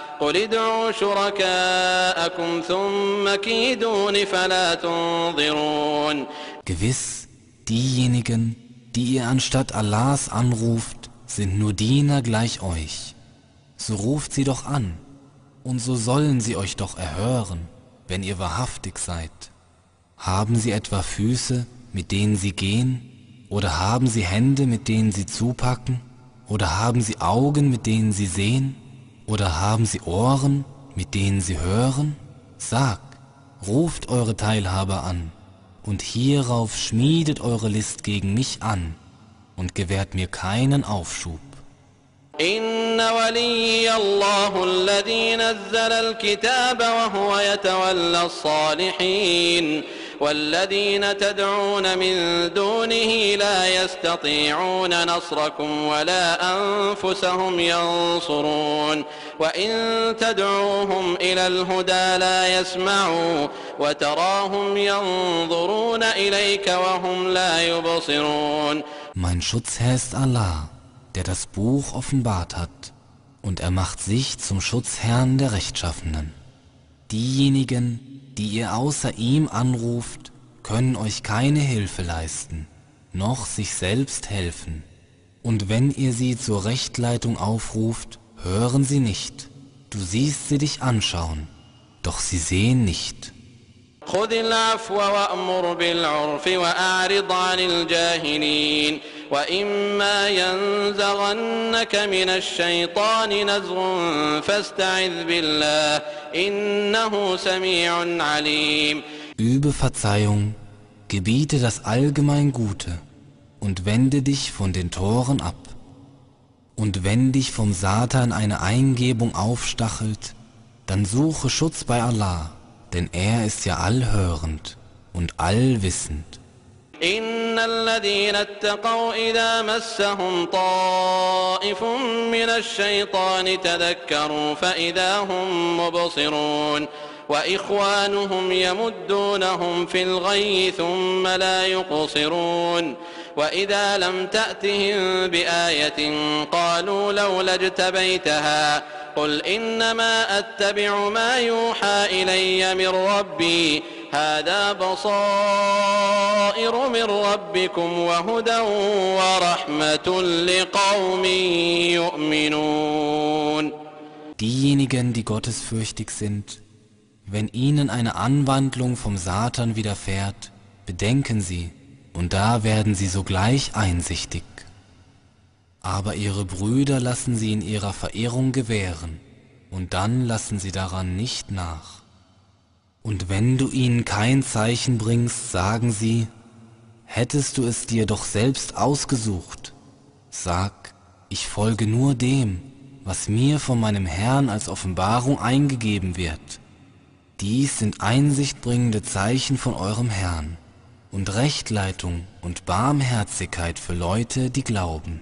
قل ادعوا شركاءكم ثم كيدون فلا تنظرون Gewiss, diejenigen, die ihr anstatt Allahs anruft, sind nur Diener gleich euch. So ruft sie doch an, und so sollen sie euch doch erhören, wenn ihr wahrhaftig seid. Haben sie etwa Füße, mit denen sie gehen, oder haben sie Hände, mit denen sie zupacken, oder haben sie Augen, mit denen sie sehen? Oder haben sie Ohren, mit denen sie hören? Sag, ruft eure Teilhaber an, und hierauf schmiedet eure List gegen mich an, und gewährt mir keinen Aufschub. إن ولي الله الذي نزل الكتاب وهو يتولى الصالحين والذين تدعون من دونه لا يستطيعون نصركم ولا أنفسهم ينصرون وإن تدعوهم إلى الهدى لا يسمعوا وتراهم ينظرون إليك وهم لا يبصرون Mein Schutzherr ist Allah, der das Buch offenbart hat, und er macht sich zum Schutzherrn der Rechtschaffenen. Diejenigen, die ihr außer ihm anruft, können euch keine Hilfe leisten, noch sich selbst helfen. Und wenn ihr sie zur Rechtleitung aufruft, hören sie nicht. Du siehst sie dich anschauen, doch sie sehen nicht. خذ العفو وأمر بالعرف وأعرض عن الجاهلين وإما ينزغنك من الشيطان نزغ فاستعذ بالله إنه سميع عليم Übe Verzeihung, gebiete das allgemein Gute und wende dich von den Toren ab. Und wenn dich vom Satan eine Eingebung aufstachelt, dann suche Schutz bei Allah, denn er ist ja allhörend und allwissend. إن الذين اتقوا إذا مسهم طائف من الشيطان تذكروا فإذا هم مبصرون وإخوانهم يمدونهم في الغي ثم لا يقصرون وإذا لم تأتهم بآية قالوا لولا اجتبيتها قل إنما أتبع ما يوحى إلي من ربي هذا بصائر من ربكم وهدى ورحمة لقوم يؤمنون Diejenigen, die gottesfürchtig sind, wenn ihnen eine Anwandlung vom Satan widerfährt, bedenken sie, und da werden sie sogleich einsichtig. Aber ihre Brüder lassen sie in ihrer Verehrung gewähren, und dann lassen sie daran nicht nach. Und wenn du ihnen kein Zeichen bringst, sagen sie, hättest du es dir doch selbst ausgesucht. Sag, ich folge nur dem, was mir von meinem Herrn als Offenbarung eingegeben wird. Dies sind einsichtbringende Zeichen von eurem Herrn und Rechtleitung und Barmherzigkeit für Leute, die glauben.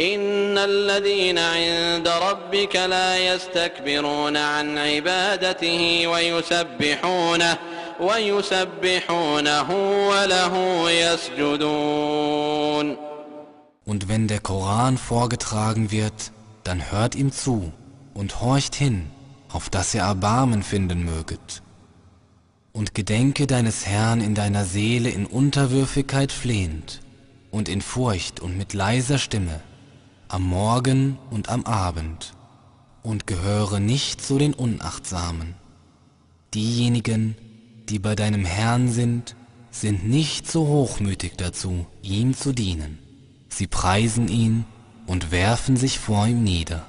إن الذين عند ربك لا يستكبرون عن عبادته ويسبحونه ويسبحونه وله يسجدون Und wenn der Koran vorgetragen wird, dann hört ihm zu und horcht hin, auf dass ihr Erbarmen finden möget. Und gedenke deines Herrn in deiner Seele in Unterwürfigkeit flehend und in Furcht und mit leiser Stimme, am Morgen und am Abend, und gehöre nicht zu den Unachtsamen. Diejenigen, die bei deinem Herrn sind, sind nicht so hochmütig dazu, ihm zu dienen. Sie preisen ihn und werfen sich vor ihm nieder.